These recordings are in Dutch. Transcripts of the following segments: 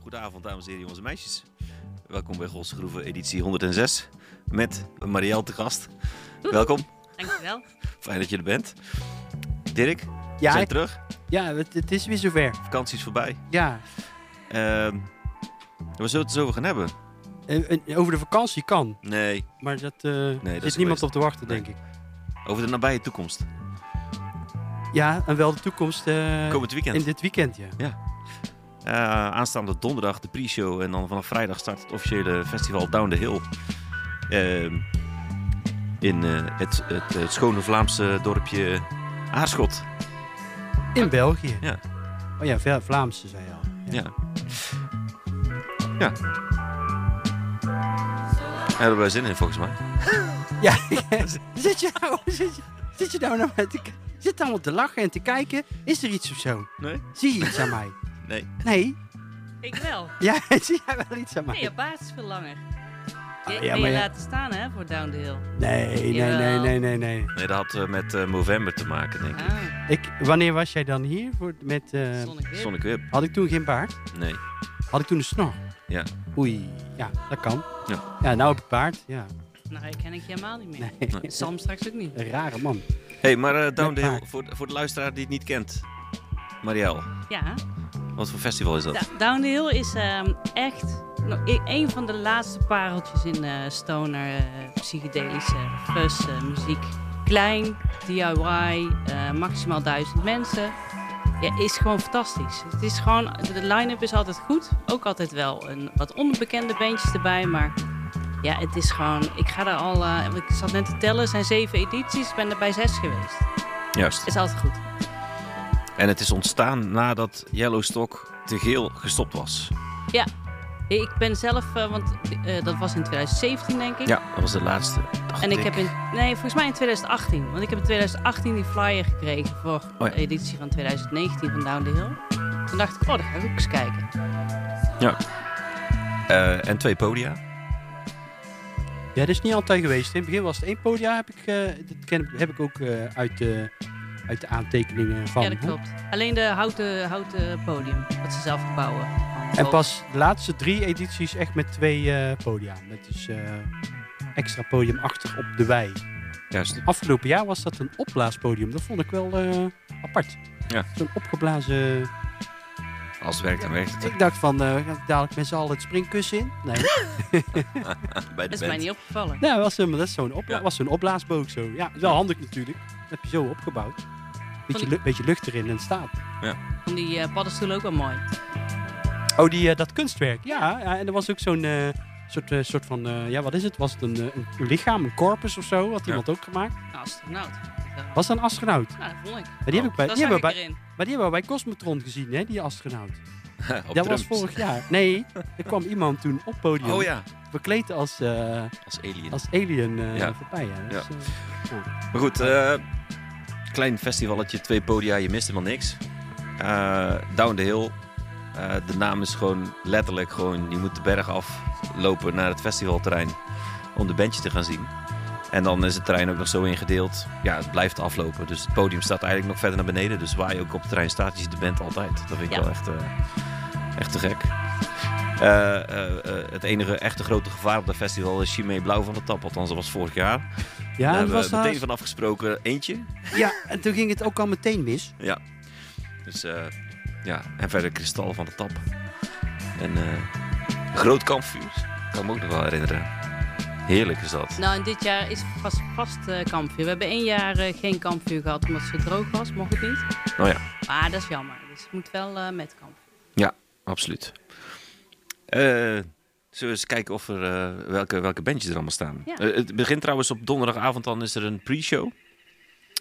Goedenavond, dames en heren, jongens en meisjes. Welkom bij Gosse Groeven, editie 106. Met Marielle te gast. Welkom, Dankjewel. fijn dat je er bent. Dirk, we Ja, zijn ik- terug. ja het, het is weer zover. Vakantie is voorbij. Ja, Ehm we zullen het eens over gaan hebben. eh, over de vakantie kan, Nee, maar dat, eh dat zit is niemand geweest. op te wachten, Nee. denk ik. over de nabije toekomst. Ja, en wel de toekomst eh, Komend weekend. in dit weekend, ja. Eh, aanstaande donderdag de pre-show en dan vanaf vrijdag start het officiële festival Down the Hill. Ehm, in eh, het, het, het schone Vlaamse dorpje Aarschot. In België. Ja. Oh ja, Vla- Vlaamse zei je al. Ja. Ja. Daar hebben wij zin in volgens mij. Ja, zit, je nou, zit, je, zit je nou naar te k- Zit allemaal te lachen en te kijken? Is er iets of zo? Nee? Zie je iets aan mij? Nee. Nee? Ik wel. Ja, zie jij wel iets aan mij? Nee, je baard is veel langer. Je, ja, maar je ja. laten staan hè, voor Down the Hill. Nee, nee, nee, nee, nee, nee. Nee, dat had eh, met eh, november te maken, denk ik. Ah, Ik, wanneer was jij dan hier? Voor, met, eh, Sonic Whip. Sonic Whip? had ik toen geen baard? Nee. Had ik toen een snor? Ja. Oei, ja, dat kan. Ja. Ja, nou heb ik baard. Ja. Nou, ik ken ik je helemaal niet meer. Nee. Sam straks ook niet. Een rare man. hey, maar eh, Down the Hill, voor, voor de luisteraar die het niet kent. Marielle, Ja, wat voor festival is dat? Da- Down the Hill is ehm, echt no- e- een van de laatste pareltjes in eh, stoner, eh, psychedelische fuzz eh, muziek. Klein, DIY, maximaal duizend mensen. Ja, is gewoon fantastisch. Het is gewoon, de line-up is altijd goed. Ook altijd wel een, wat onbekende bandjes erbij, maar ja, het is gewoon... Ik ga daar al, ik zat net te tellen, er zijn zeven edities. Ik ben er bij zes geweest. Juist. Is altijd goed. En het is ontstaan nadat Yellowstock te geel gestopt was. Ik ben zelf, eh, want eh, dat was in 2017 denk ik. Ja, dat was de laatste. dacht En ik heb in, nee, volgens mij in 2018. Want ik heb in 2018 die flyer gekregen voor Oh ja. de editie van 2019 van Down the Hill. Toen dacht ik, oh, daar ga ik ook eens kijken. Eh, en twee podia. Ja, dat is niet altijd geweest. In het begin was het één podium. Heb ik, eh, dat ken, heb ik ook eh, uit, de, uit de aantekeningen van. ja, dat hè. klopt. Alleen de houten, houten podium, wat ze zelf bouwen. En pas de laatste drie edities echt met twee eh podia. Met dus eh, extra podium achter op de wei. Juist. Afgelopen jaar was dat een opblaaspodium. Dat vond ik wel eh, apart. Ja. Zo'n opgeblazen... Als het werkt, dan werkt het. Ik dacht van, eh gaan we dadelijk met z'n allen het springkussen in? Nee. Bij de Dat is mij niet opgevallen. Was, een- dat is zo'n opbla Ja. was zo'n opblaasboog zo. Ja, wel handig natuurlijk. Dat heb je zo opgebouwd. Beetje, die- beetje lucht erin en staat. Vond die eh, paddenstoel ook wel mooi. Oh, die, eh, dat kunstwerk. Ja, ja, en er was ook zo'n eh, soort, eh, soort van... eh, ja, wat is het? Was het een, een lichaam, een corpus of zo? Had iemand ook gemaakt? Nou, astronaut. Was dat een astronaut? Nou, dat vond ik. Maar die, heb ik bij, Dat die, zag hebben bij, erin. maar die hebben we bij Cosmotron gezien, hè? Die astronaut. Op dat was vorig jaar. Nee, er kwam iemand toen op podium. Oh ja, Bekleed als, eh, als alien. als alien eh, Ja. voorbij. Ja. Dus, Maar goed, eh, klein festivalletje, twee podia, je mist helemaal niks. Eh, Down the Hill. Eh, de naam is gewoon letterlijk gewoon, je moet de berg aflopen naar het festivalterrein om de bandje te gaan zien. En dan is het terrein ook nog zo ingedeeld. Ja, het blijft aflopen. Dus het podium staat eigenlijk nog verder naar beneden. Dus waar je ook op het terrein staat, je ziet de band altijd. Dat vind ik Ja. wel echt, eh, echt te gek. Eh, eh, eh, het enige echte grote gevaar op dat festival is Chimay Blauw van de Tap. Althans, dat was vorig jaar. ja, Daar dat hebben was we meteen van afgesproken eentje. ja, en toen ging het ook al meteen mis. Ja. Dus eh, ja, en verder kristal van de tap. En eh groot kampvuur. Kan me ook nog wel herinneren. Heerlijk is dat. Nou, en dit jaar is vast, vast eh, kampvuur. We hebben één jaar geen kampvuur gehad omdat het zo droog was. Mocht het niet. Oh ja, Maar dat is jammer. Dus het moet wel eh, met kampvuur. absoluut. Eh, zullen we eens kijken of er, eh, welke, welke bandjes er allemaal staan? Ja. Eh, het begint trouwens op donderdagavond, dan is er een pre-show.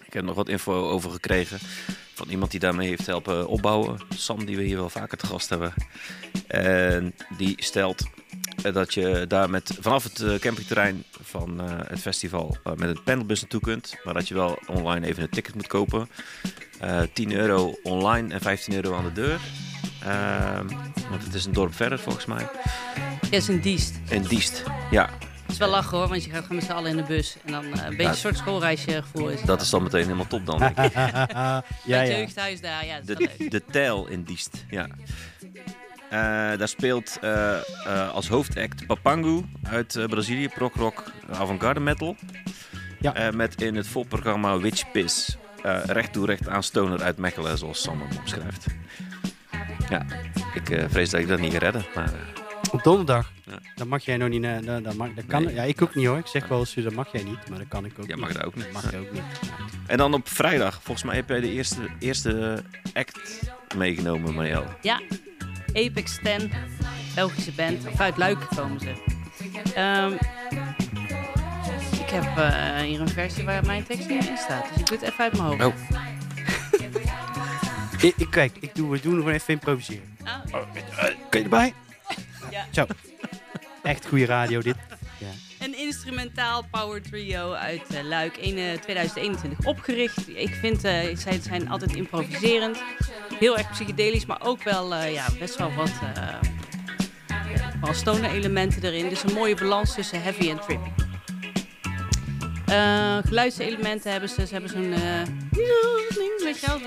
Ik heb nog wat info over gekregen van iemand die daarmee heeft helpen opbouwen. Sam, die we hier wel vaker te gast hebben. En die stelt dat je daar met, vanaf het campingterrein van het festival met een panelbus naartoe kunt. Maar dat je wel online even een ticket moet kopen. Eh 10 euro online en 15 euro aan de deur. Ehm, want het is een dorp verder volgens mij. Ja, is een diest. In Diest. Ja, Het is wel lachen hoor, want je gaat gewoon met z'n allen in de bus. En dan eh, een beetje Ja. een soort schoolreisje gevoel is dat is dan meteen helemaal top dan. denk ik. ja, ja, jeugdhuis daar, ja, dat is wel leuk. De, de Tijl in Diest. Ja. Eh, daar speelt eh, eh, als hoofdact Papangu uit Brazilië, prog rock, avant-garde metal. Ja. Eh, met in het volprogramma Witch Piss. eh recht toe recht aan stoner uit Mechelen, zoals Sam hem omschrijft. Ja, ik eh, vrees dat ik dat niet ga redden. Maar, eh, Op donderdag. Ja. Dan mag jij nog niet. eh, dat, dat, mag, dat kan, Nee. Ja, ik ook niet hoor. Ik zeg wel eens, dat mag jij niet. Maar dat kan ik ook Ja, niet. mag dat ook niet. Mag je ook niet. En dan op vrijdag, volgens mij heb jij de eerste, eerste act meegenomen, Marielle. Ja, Apex 10, Belgische band. Of uit Luik komen ze. Ehm, ik heb eh, hier een versie waar mijn tekst niet in staat. Dus ik doe het even uit mijn hoofd. Oh. Ik, ik- kijk, ik doe, we doen gewoon even improviseren. Ah, Kun je erbij? Ja. Zo. Echt goede radio dit. Een instrumentaal power trio uit eh, Luik in eh, 2021 opgericht. Ik vind, eh, zij zijn altijd improviserend. Heel erg psychedelisch, maar ook wel eh, ja, best wel wat uh, stoner elementen erin. Dus een mooie balans tussen heavy en trippy. Uh, geluidselementen hebben ze. Ze hebben zo'n... Uh,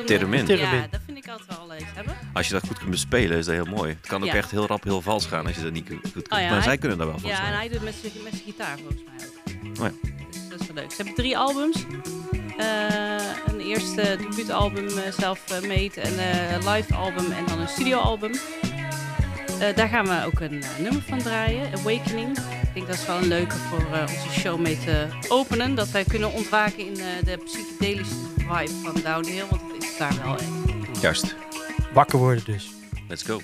Theremin. Ja, dat vind ik altijd wel eens hebben. Als je dat goed kunt bespelen, is dat heel mooi. Het kan ook Ja. echt heel rap heel vals gaan als je dat niet goed kunt. Oh ja, maar hij- zij kunnen dat wel volgens Ja, en hij doet met zijn gitaar volgens mij ook. Oh ja. Dus dat is wel leuk. Ze hebben drie albums. Eh, een eerste debuutalbum zelf made, een eh, live album en dan een studioalbum. Eh daar gaan we ook een eh, nummer van draaien, Awakening. Ik denk dat is wel een leuke voor eh, onze show mee te openen. Dat wij kunnen ontwaken in eh, de psychedelische vibe van Downhill, want het is daar wel een. Juist. Wakker worden dus. Let's go.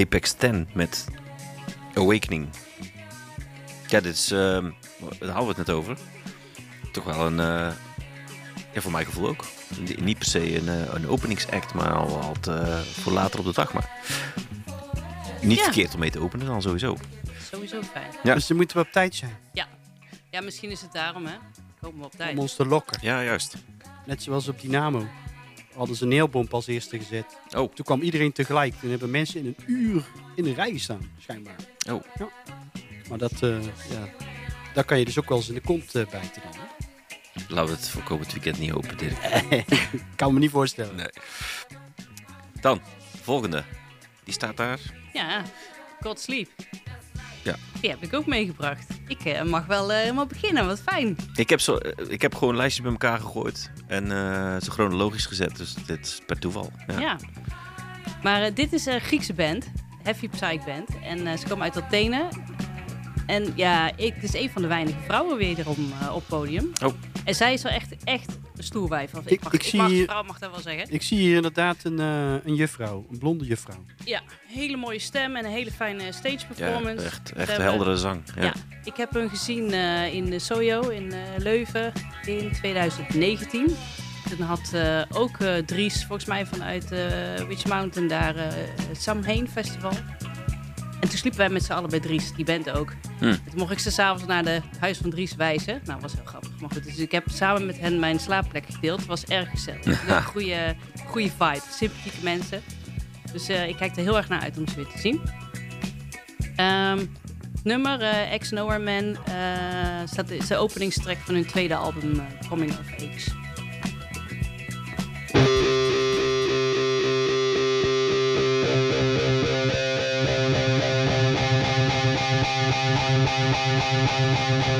Apex 10 met Awakening. Ja, dit is... ehm, daar hadden we het net over. Toch wel een... eh, ja, voor mijn gevoel ook. Ni- Niet per se een, eh, een openingsact, maar al wat eh, voor later op de dag. Maar niet Ja. verkeerd om mee te openen dan sowieso. Sowieso fijn. Ja. Dus dan moeten we op tijd zijn. Ja, misschien is het daarom, hè. Komen we op tijd. Om ons te lokken. Ja, juist. Net zoals op Dynamo. Hadden ze een neelbom als eerste gezet. Oh. Toen kwam iedereen tegelijk. Toen hebben mensen in een uur in een rij gestaan, schijnbaar. Oh. Ja. Maar dat, eh, ja, daar kan je dus ook wel eens in de kont eh, bijten dan. Hè? Laten we het voor komend weekend niet hopen, Dirk. kan me niet voorstellen. Nee. Dan, volgende. Die staat daar. Ja, God Sleep. Ja. Die heb ik ook meegebracht. Ik eh, mag wel eh, helemaal beginnen, wat fijn. Ik heb, zo, eh, ik heb gewoon lijstjes bij elkaar gegooid. En ze chronologisch gezet. Dus dit is per toeval. Ja. Ja. Maar dit is een Griekse band. Heavy Psych Band. En ze komen uit Athene. En ja, ik, het is een van de weinige vrouwen wederom eh, op podium. Oh. En zij is wel echt, echt een stoerwijf. Of ik, Ik- mag, ik ik zie mag, hier- vrouw mag dat wel zeggen. Ik zie hier inderdaad een, eh, een juffrouw. Een blonde juffrouw. Ja, hele mooie stem en een hele fijne stage Ja, performance. echt, Ze echt hebben- heldere zang. Ja. Ja. Ik heb hem gezien eh, in de Sojo in eh, Leuven in 2019. Toen had eh, ook eh, Dries, volgens mij vanuit eh Witch Mountain, daar het Samhain Festival. En toen sliepen wij met z'n allen bij Dries, die band ook. Hm. En Toen mocht ik ze s'avonds naar de huis van Dries wijzen. Nou, was heel grappig. Maar goed, dus ik heb samen met hen mijn slaapplek gedeeld. Het was erg gezellig. Een goede, goede vibe, sympathieke mensen. Dus eh, ik kijk er heel erg naar uit om ze weer te zien. Ehm, nummer eh Ex Nowhere Man eh, staat, is de openingstrack van hun tweede album Coming of Age. we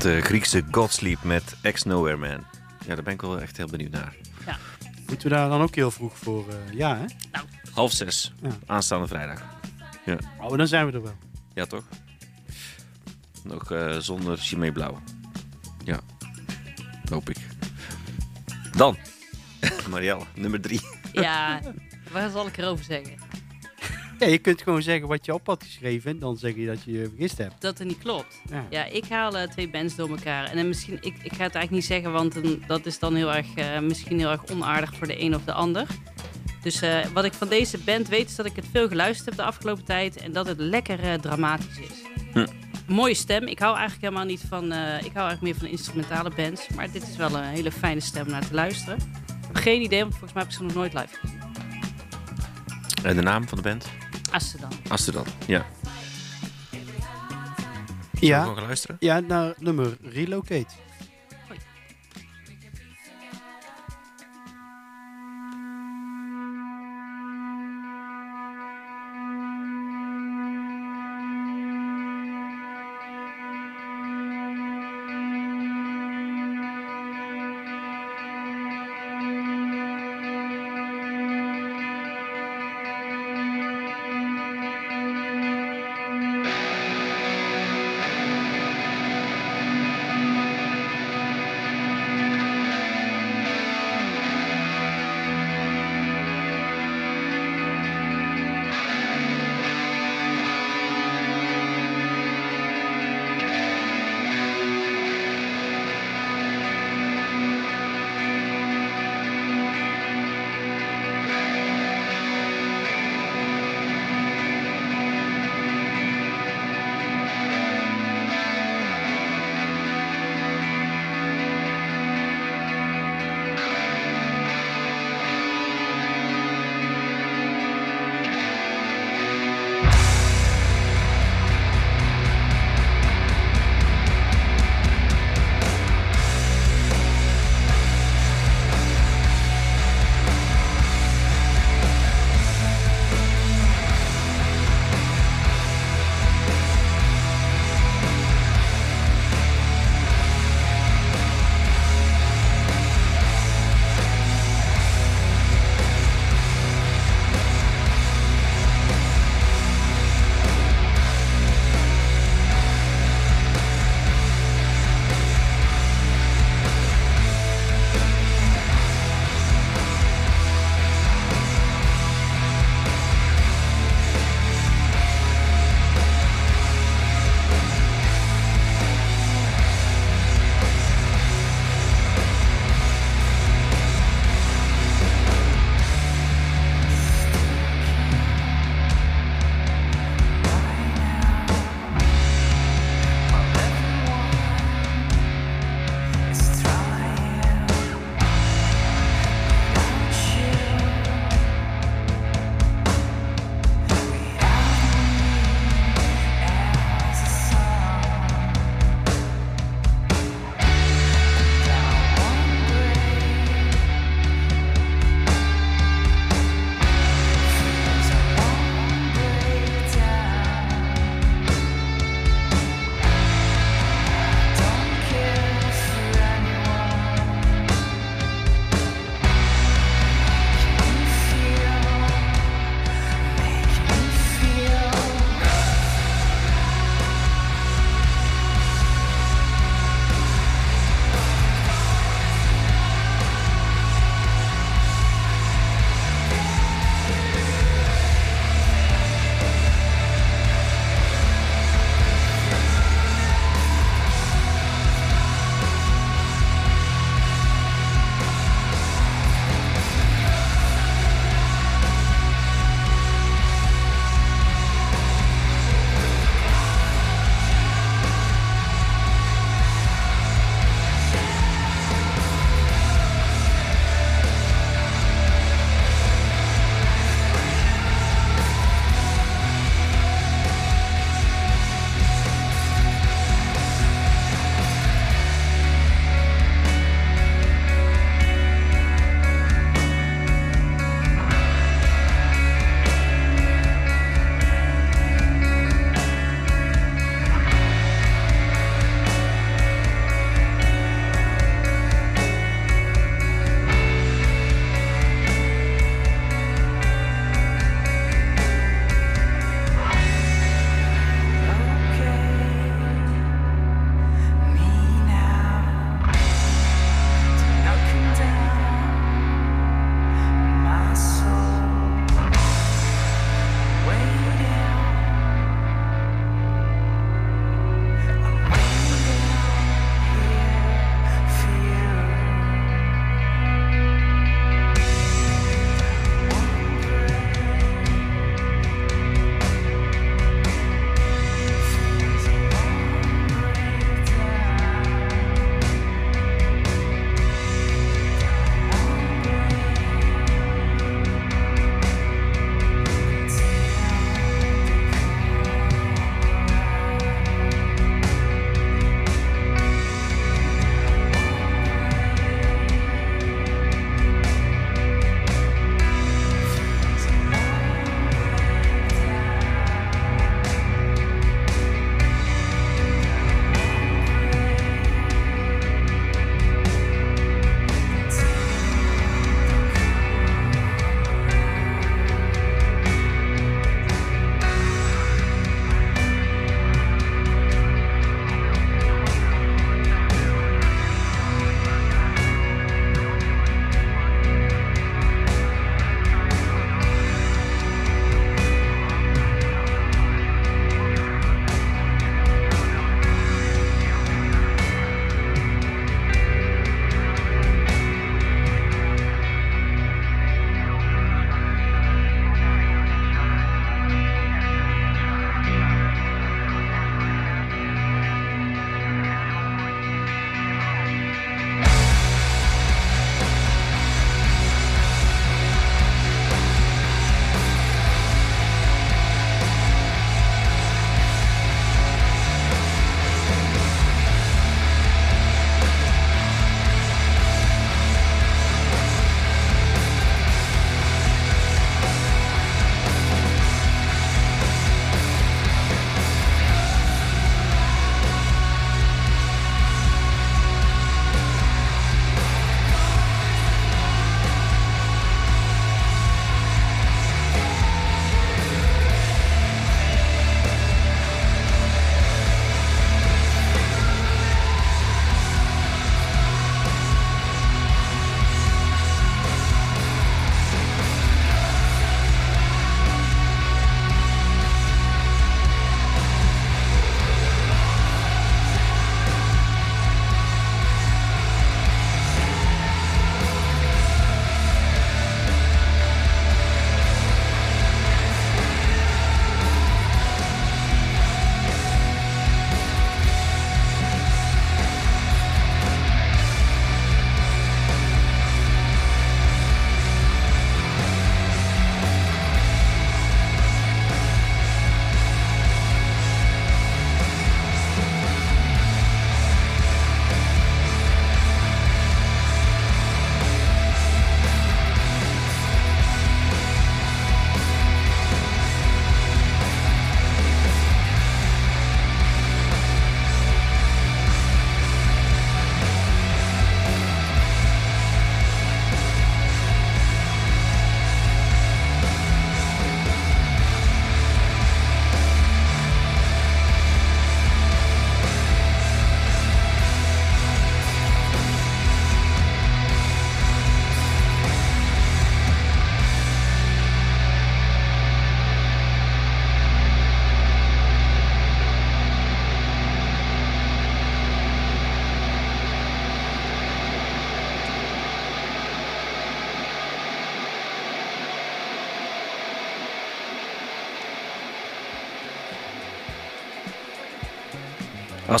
Het eh, Griekse Godsleep met Ex Nowhere Man. Ja, daar ben ik wel echt heel benieuwd naar. Moeten we daar dan ook heel vroeg voor? eh, ja, hè? Half zes, Ja. aanstaande vrijdag. Oh, dan zijn we er wel. Ja, toch? Nog eh, zonder Chimay Blauw. Ja, hoop ik. Dan, Marielle, nummer drie. Ja, waar zal ik erover zeggen? Ja, je kunt gewoon zeggen wat je op had geschreven. En dan zeg je dat je je vergist hebt. Dat het niet klopt. Ja. Ja, ik haal eh, twee bands door elkaar. En dan misschien, ik, ik ga het eigenlijk niet zeggen, want dan, dat is dan heel erg, eh, misschien heel erg onaardig voor de een of de ander. Dus eh, wat ik van deze band weet, is dat ik het veel geluisterd heb de afgelopen tijd. En dat het lekker eh, dramatisch is. Hm. Mooie stem. Ik hou eigenlijk helemaal niet van. eh, ik hou eigenlijk meer van instrumentale bands. Maar dit is wel een hele fijne stem naar te luisteren. Ik heb geen idee, want volgens mij heb ik ze nog nooit live gezien. En de naam van de band? Amsterdam. Amsterdam. Ja. Zullen we Ja, gaan luisteren? ja, naar nummer. Relocate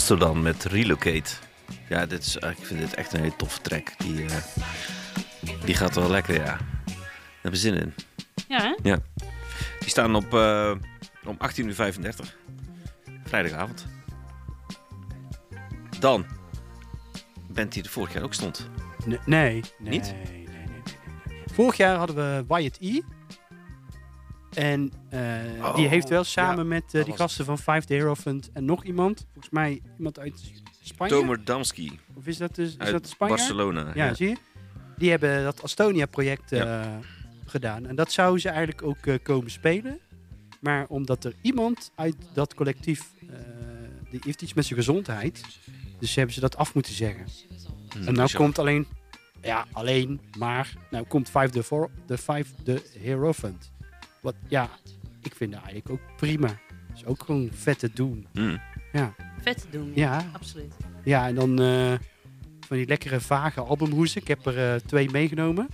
Astrodam met Relocate. Ja, dit is, ik vind dit echt een hele toffe track. Die, eh, die gaat wel lekker, ja. Daar hebben we zin in. Ja, hè? Die staan op eh, om 18.35 uur. Vrijdagavond. Dan. Bent die er vorig jaar ook stond. Nee, nee, nee, Niet? Nee, nee, nee. Vorig jaar hadden we Wyatt E. En eh, Oh, die heeft wel samen ja, met eh, die gasten van Five The Hero Fund en nog iemand. Volgens mij iemand uit Spanje. Tomer Damski Of is dat, de, is dat Spanje? Barcelona. Ja, zie je? Die hebben dat Astonia-project eh, gedaan. En dat zouden ze eigenlijk ook eh, komen spelen. Maar omdat er iemand uit dat collectief... eh, die heeft iets met zijn gezondheid. Dus hebben ze dat af moeten zeggen. Hm, En nou zo. komt alleen... Ja, alleen, maar... Nou komt Five the, for, the Five the Hero Fund. Wat, ja, ik vind dat eigenlijk ook prima. is ook gewoon vet te doen. Hm. Ja, Vet te doen. ja, Absoluut. ja en dan eh, van die lekkere vage albumhoesen. Ik heb er eh, twee meegenomen.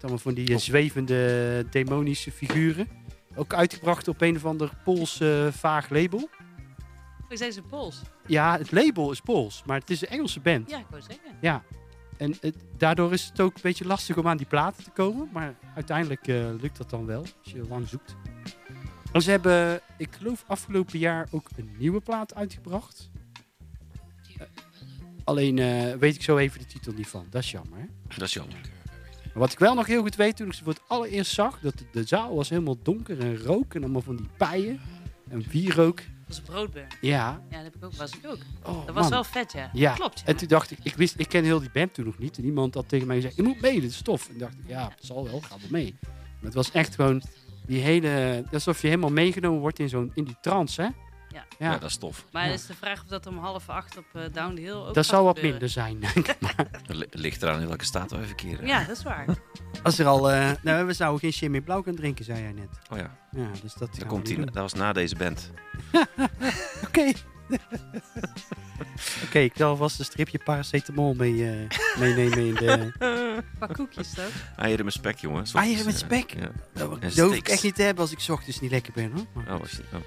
Allemaal van die eh, Oh. zwevende demonische figuren. Ook uitgebracht op een of ander Pools eh, vaag label. We zijn ze Pools. Ja, het label is Pools, maar het is een Engelse band. Ja, ik wou zeggen. Ja. En het, daardoor is het ook een beetje lastig om aan die platen te komen. Maar uiteindelijk eh, lukt dat dan wel, als je lang zoekt. En ze hebben, ik geloof, afgelopen jaar ook een nieuwe plaat uitgebracht. Eh, alleen eh, weet ik zo even de titel niet van. Dat is jammer. Hè? Dat is jammer. Maar wat ik wel nog heel goed weet, toen ik ze voor het allereerst zag, dat de, de zaal was helemaal donker en rook. En allemaal van die pijen en wierook. Dat is broodburn. Ja. Ja, dat heb ik ook, was ik ook. Oh, Dat was man. wel vet, ja. Ja. Klopt, ja. En toen dacht ik, ik wist, ik ken heel die band toen nog niet. En iemand had tegen mij gezegd, je moet mee, dit is tof. En toen dacht ik, ja, het zal wel, ga wel mee. Maar het was echt gewoon die hele, alsof je helemaal meegenomen wordt in zo'n, in die trance, hè? Ja. Ja, Ja, dat is tof. Maar het is de vraag of dat om half acht op eh, Down the Hill ook dat gaat zal wat gebeuren. minder zijn, denk ik. Maar Het li- ligt eraan in welke staat we verkeren. Ja, dat is waar. als er al, eh, nou, we zouden geen Jimmy Blauw kunnen drinken, zei jij net. Oh ja, Ja, dus dat daar gaan we komt hij. Dat was na deze band. Oké. Oké, ik zal vast een stripje paracetamol mee, eh, meenemen in de... Een paar koekjes toch? Eieren met spek, jongen. Eieren met Eh, spek? Ja. Dat, hoef ik steaks. echt niet te hebben als ik 's ochtends niet lekker ben, hoor. Maar- Oh, was. Oh.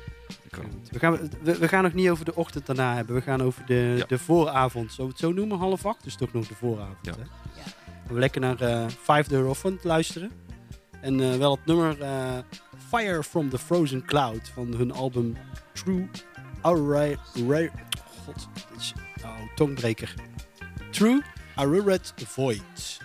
We gaan, we, we gaan nog niet over de ochtend daarna hebben. We gaan over de, Ja. de vooravond. Zullen we het zo noemen? Half acht. Dus toch nog de vooravond. Ja. Hè? Ja. We lekker naar eh Five the Roffend luisteren. En eh, wel het nummer eh, Fire from the Frozen Cloud van hun album True Array. Array God, dit is oh, tongbreker. True Ararat Void.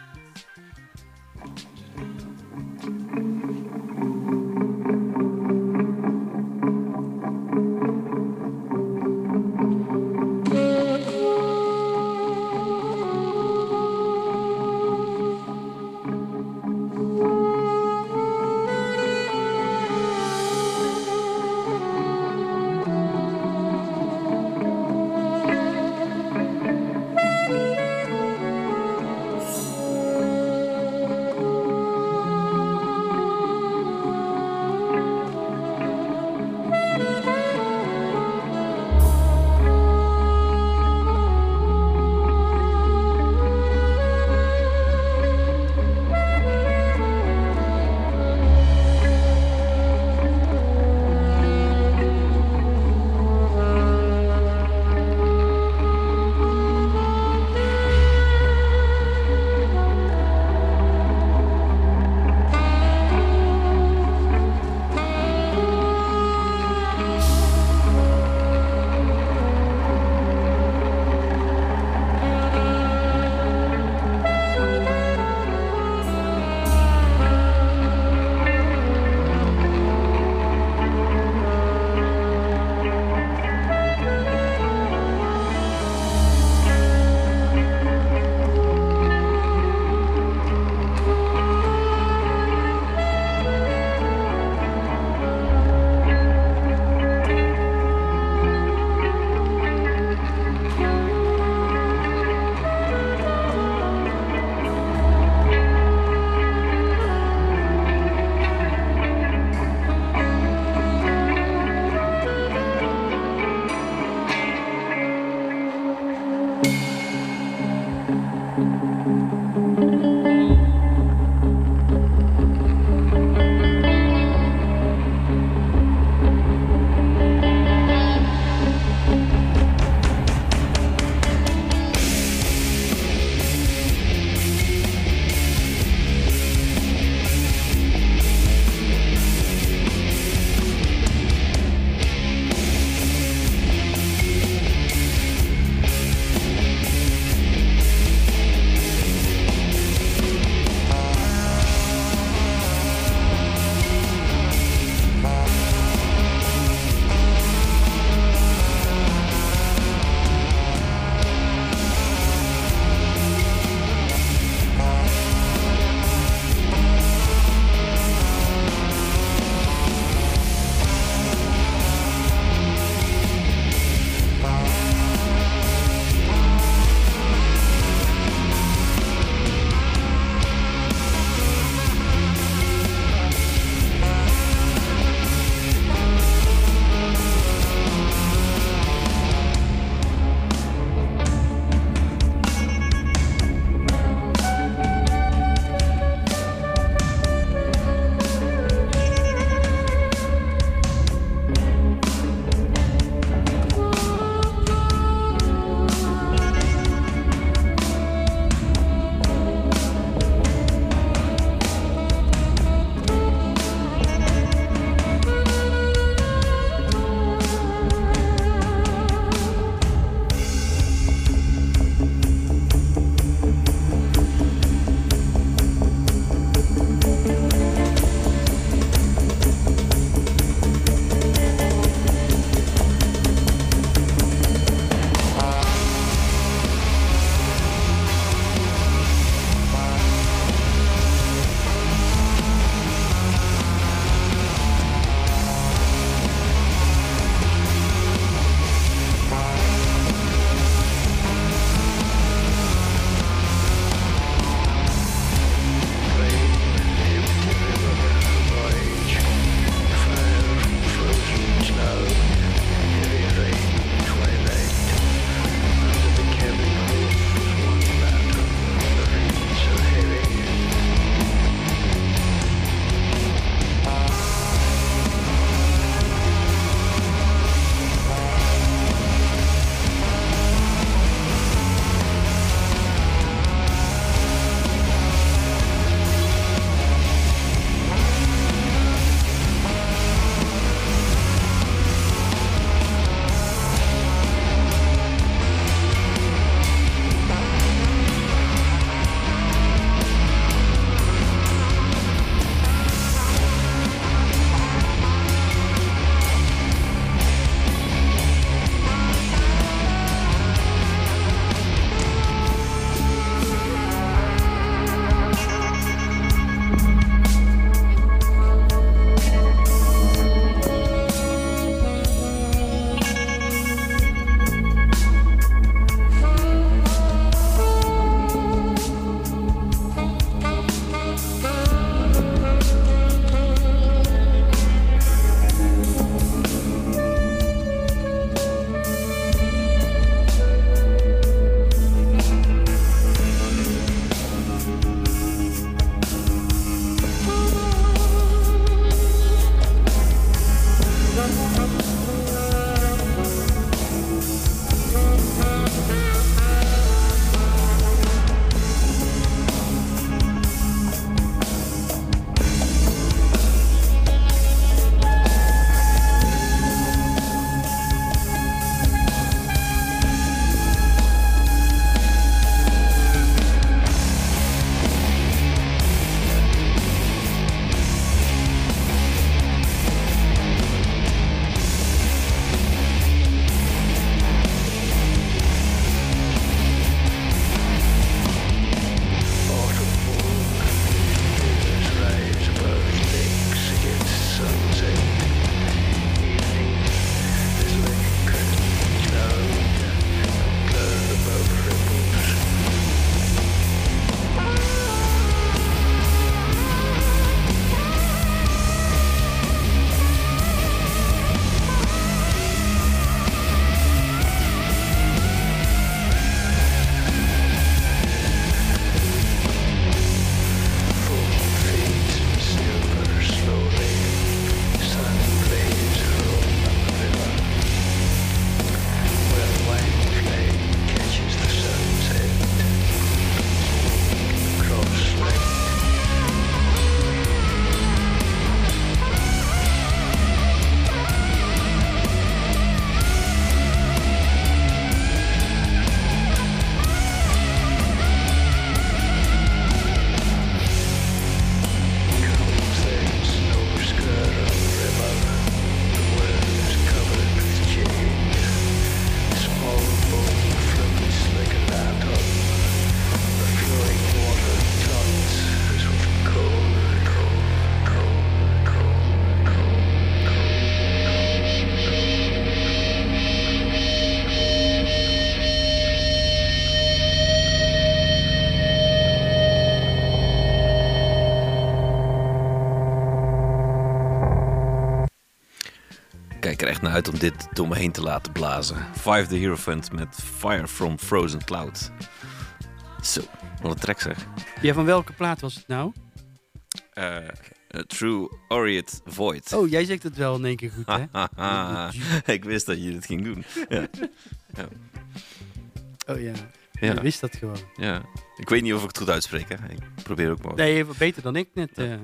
Naar uit om dit door me heen te laten blazen. Five the Hierophant met Fire from Frozen Cloud. Zo, wat een track zeg. Ja, van welke plaat was het nou? Eh, eh, True Oriot Void. Oh, jij zegt het wel in één keer goed, hè? Ik wist dat je dit ging doen. Ja, Oh ja, ja, je wist dat gewoon. ja. Ik weet niet of ik het goed uitspreek, hè. Ik probeer ook maar. Nee, beter dan ik net. Ja. eh.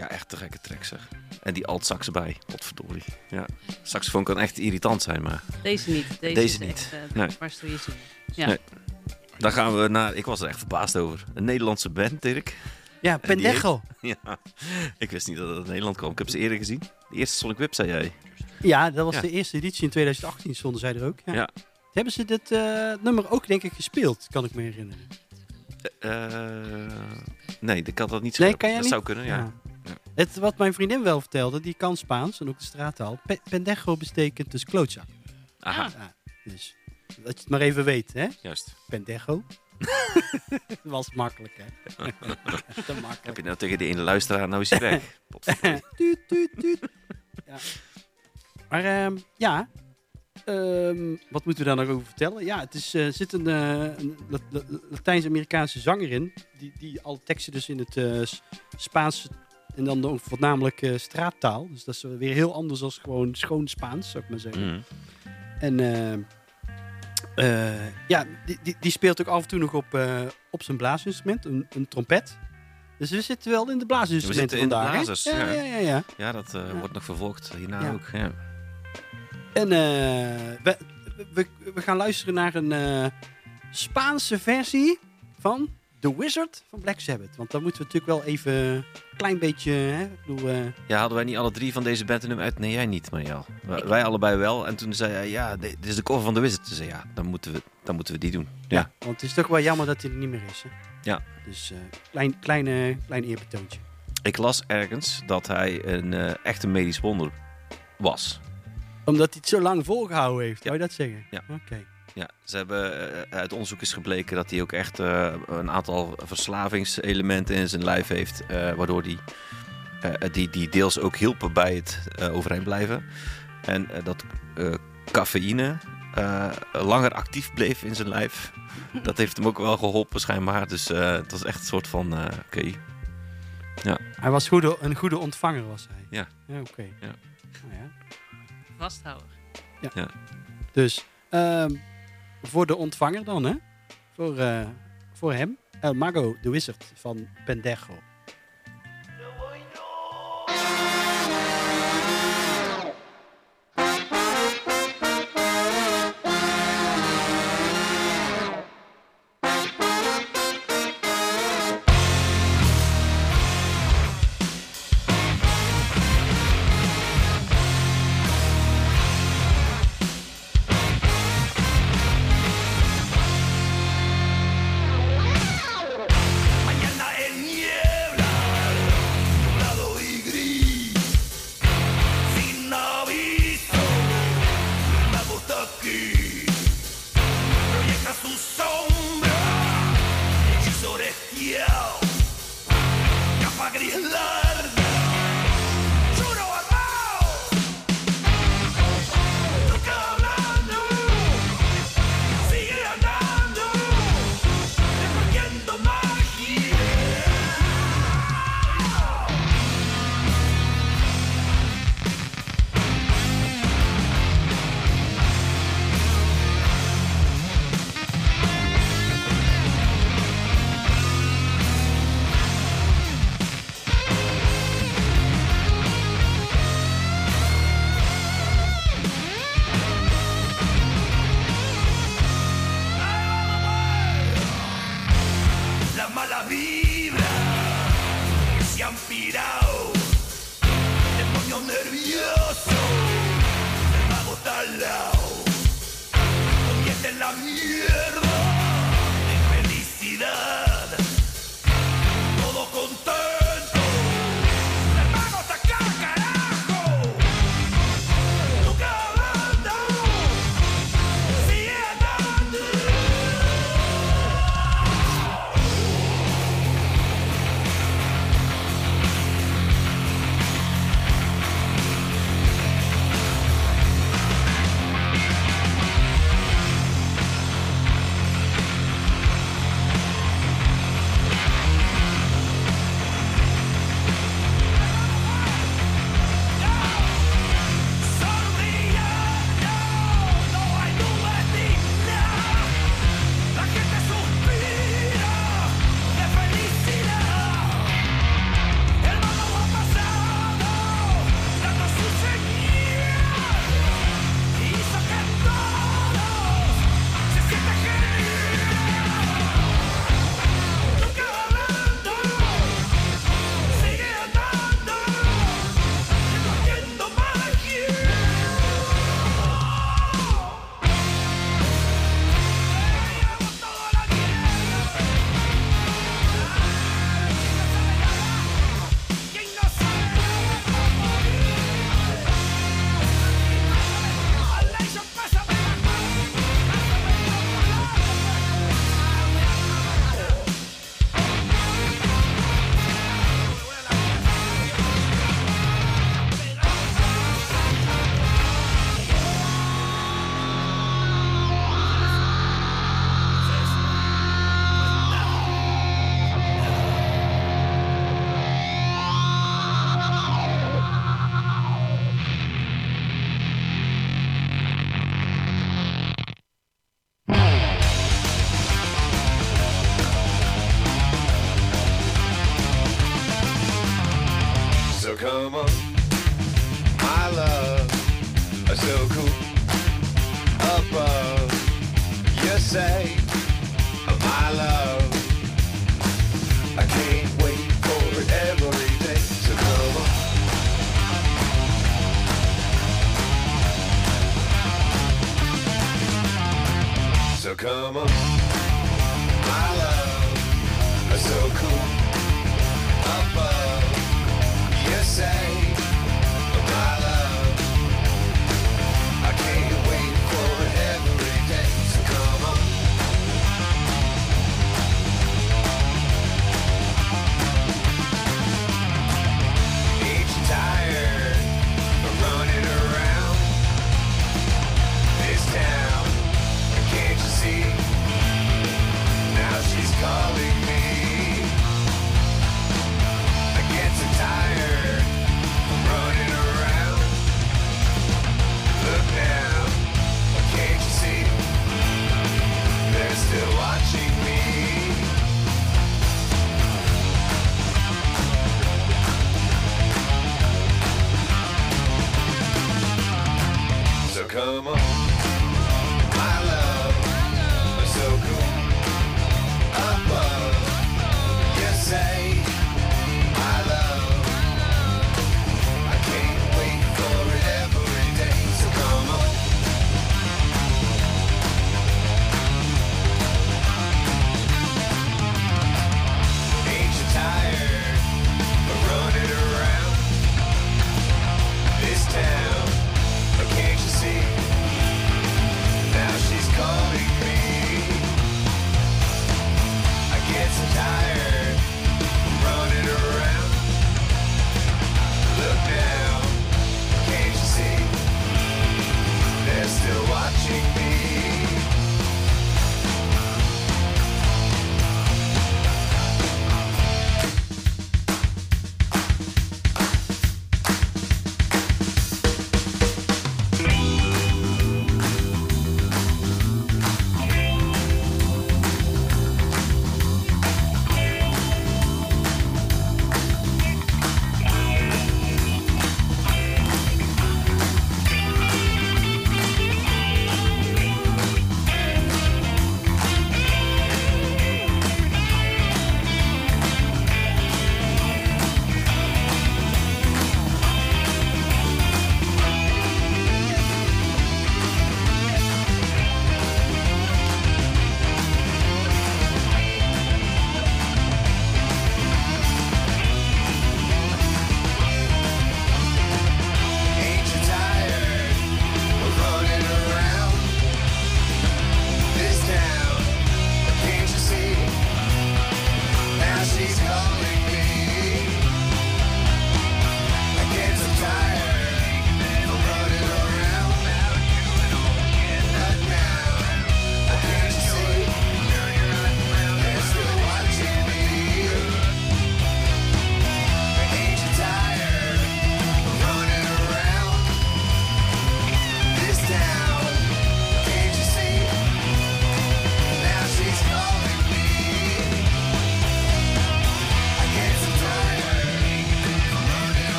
Ja, echt te gekke track zeg. En die alt-sax erbij. Godverdorie. Ja. Saxofoon kan echt irritant zijn, maar... Deze niet. Deze, Deze is niet. Echt, eh, Nee. je. Ja. Nee. Dan gaan we naar... Ik was er echt verbaasd over. Een Nederlandse band, Dirk. Ja, Pendejo. Ja. Ik wist niet dat het uit Nederland kwam. Ik heb ze eerder gezien. De eerste Sonic Whip, zei jij. Ja, dat was Ja. de eerste editie in 2018, stonden zij er ook. Ja. Ja. Hebben ze dit eh, nummer ook, denk ik, gespeeld, kan ik me herinneren. Eh, nee, ik had dat niet zo. Nee, kan jij dat niet? zou kunnen, ja. Het, wat mijn vriendin wel vertelde, die kan Spaans en ook de straattaal. Pe pendejo betekent dus klootzak. Aha, Ja, dus dat je het maar even weet, hè? juist. Pendejo. dat was makkelijk, hè? Te Heb makkelijk. je nou tegen de ene luisteraar, nou is hij weg. Potverdorie. tuut, tuut, tuut. Ja. Maar ehm, ja, Ehm, wat moeten we daar nog over vertellen? Ja, het is, eh, er zit een, eh, een La- La- Latijns-Amerikaanse zanger in. Die, die alle teksten dus in het eh, S- Spaans en dan ook voornamelijk eh, straattaal. Dus dat is weer heel anders dan gewoon schoon Spaans, zou ik maar zeggen. Mhm. En ehm, eh, ja, die, die, die speelt ook af en toe nog op, eh, op zijn blaasinstrument, een, een trompet. Dus we zitten wel in de blaasinstrumenten We in de vandaag, hè? blazers, Ja, ja. ja, ja. ja. Ja, dat eh, wordt nog vervolgd hierna ook. Ja. En eh, we, we, we gaan luisteren naar een eh, Spaanse versie van The Wizard van Black Sabbath. Want dan moeten we natuurlijk wel even een klein beetje... Hè, bedoel, eh, ja, hadden wij niet alle drie van deze band een nummer uit? Nee, jij niet, Mariel. Wij, wij allebei wel. En toen zei hij, ja, dit is de cover van The Wizard. Toen zei ja, dan moeten we, dan moeten we die doen. Ja. Want het is toch wel jammer dat hij er niet meer is. Hè? Ja. Dus eh klein, kleine, klein eerbetoontje. Ik las ergens dat hij een eh echte medisch wonder was. Omdat hij het zo lang volgehouden heeft, Ja. zou je dat zeggen? Ja. Oké. Ja, ze hebben eh, uit onderzoek is gebleken dat hij ook echt eh, een aantal verslavingselementen in zijn lijf heeft, eh, waardoor die, eh, die, die deels ook hielpen bij het eh, overeind blijven. En dat eh, cafeïne eh, langer actief bleef in zijn lijf. Dat heeft hem ook wel geholpen schijnbaar. Dus eh, het was echt een soort van, eh, oké. Hij was goede, een goede ontvanger, was hij. Ja. Ja, oké. Ja. Nou ja. Vasthouden. Dus ehm, voor de ontvanger dan, hè? Voor, eh, voor hem. El Mago, de wizard van Pendejo.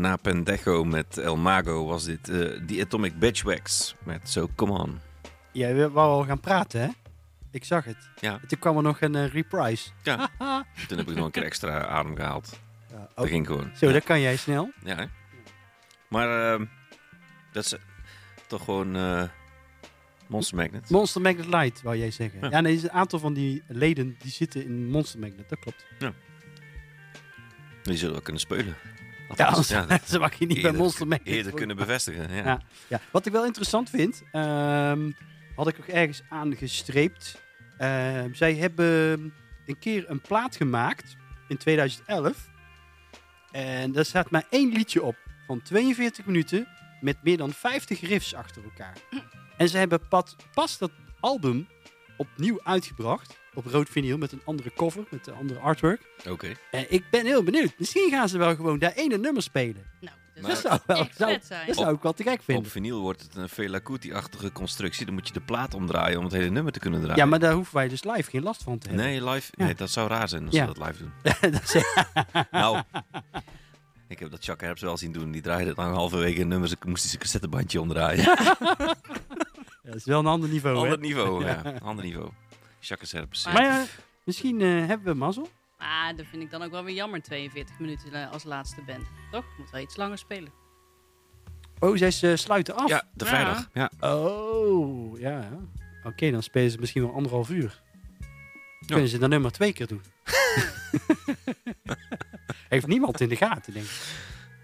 Na Pendejo met El Mago was dit eh die Atomic Bitchwax met So Come On. Jij wou al gaan praten, hè? Ik zag het. Ja. En Toen kwam er nog een eh, reprise. Ja. Toen heb ik nog een keer extra adem gehaald. Ja, Dat ook- ging gewoon. Zo, ja. dat kan jij snel. Ja, hè? Maar ehm, dat is eh, toch gewoon Monster Magnet. Monster Magnet Light, wou jij zeggen. Ja. Ja, nee, is een aantal van die leden die zitten in Monster Magnet. Dat klopt. Die zullen we kunnen spelen. Althans, anders ja, ze mag je niet bij Monster Magnet. eerder kunnen bevestigen. Ja. Ja. Ja, wat ik wel interessant vind, ehm, had ik ook ergens aangestreept. Ehm, zij hebben een keer een plaat gemaakt in 2011. En daar staat maar één liedje op van 42 minuten met meer dan 50 riffs achter elkaar. En ze hebben pas dat album opnieuw uitgebracht. Op rood vinyl met een andere cover, met een andere artwork. Oké. En ik ben heel benieuwd. Misschien gaan ze wel gewoon dat ene nummer spelen. Nou, dat Maar- dat zou wel zou, zijn. dat zou ik wel te gek Op vinden. vinyl wordt het een Fela Kuti-achtige constructie. Dan moet je de plaat omdraaien om het hele nummer te kunnen draaien. Ja, maar daar hoeven wij dus live geen last van te hebben. Nee, live. Ja. Nee, dat zou raar zijn als Ja. ze dat live doen. dat is, Nou, ik heb dat Chuck Herbst wel zien doen. Die draaide dan halverwege een nummer. Ze moest hij zijn cassettebandje omdraaien. dat is wel een ander niveau. hè? Ander niveau, ja. Ander niveau. Chuck Herbst. Maar- Maar ja, misschien eh, hebben we mazzel. Ah, dat vind ik dan ook wel weer jammer. 42 minuten eh, als laatste band. Toch? Moet wel iets langer spelen. Oh, zij ze sluiten af. Ja, de vrijdag. Ja. Oh, ja. Oké, dan spelen ze misschien wel anderhalf uur. Kunnen ze dan nummer twee keer doen? Heeft niemand in de gaten, denk ik.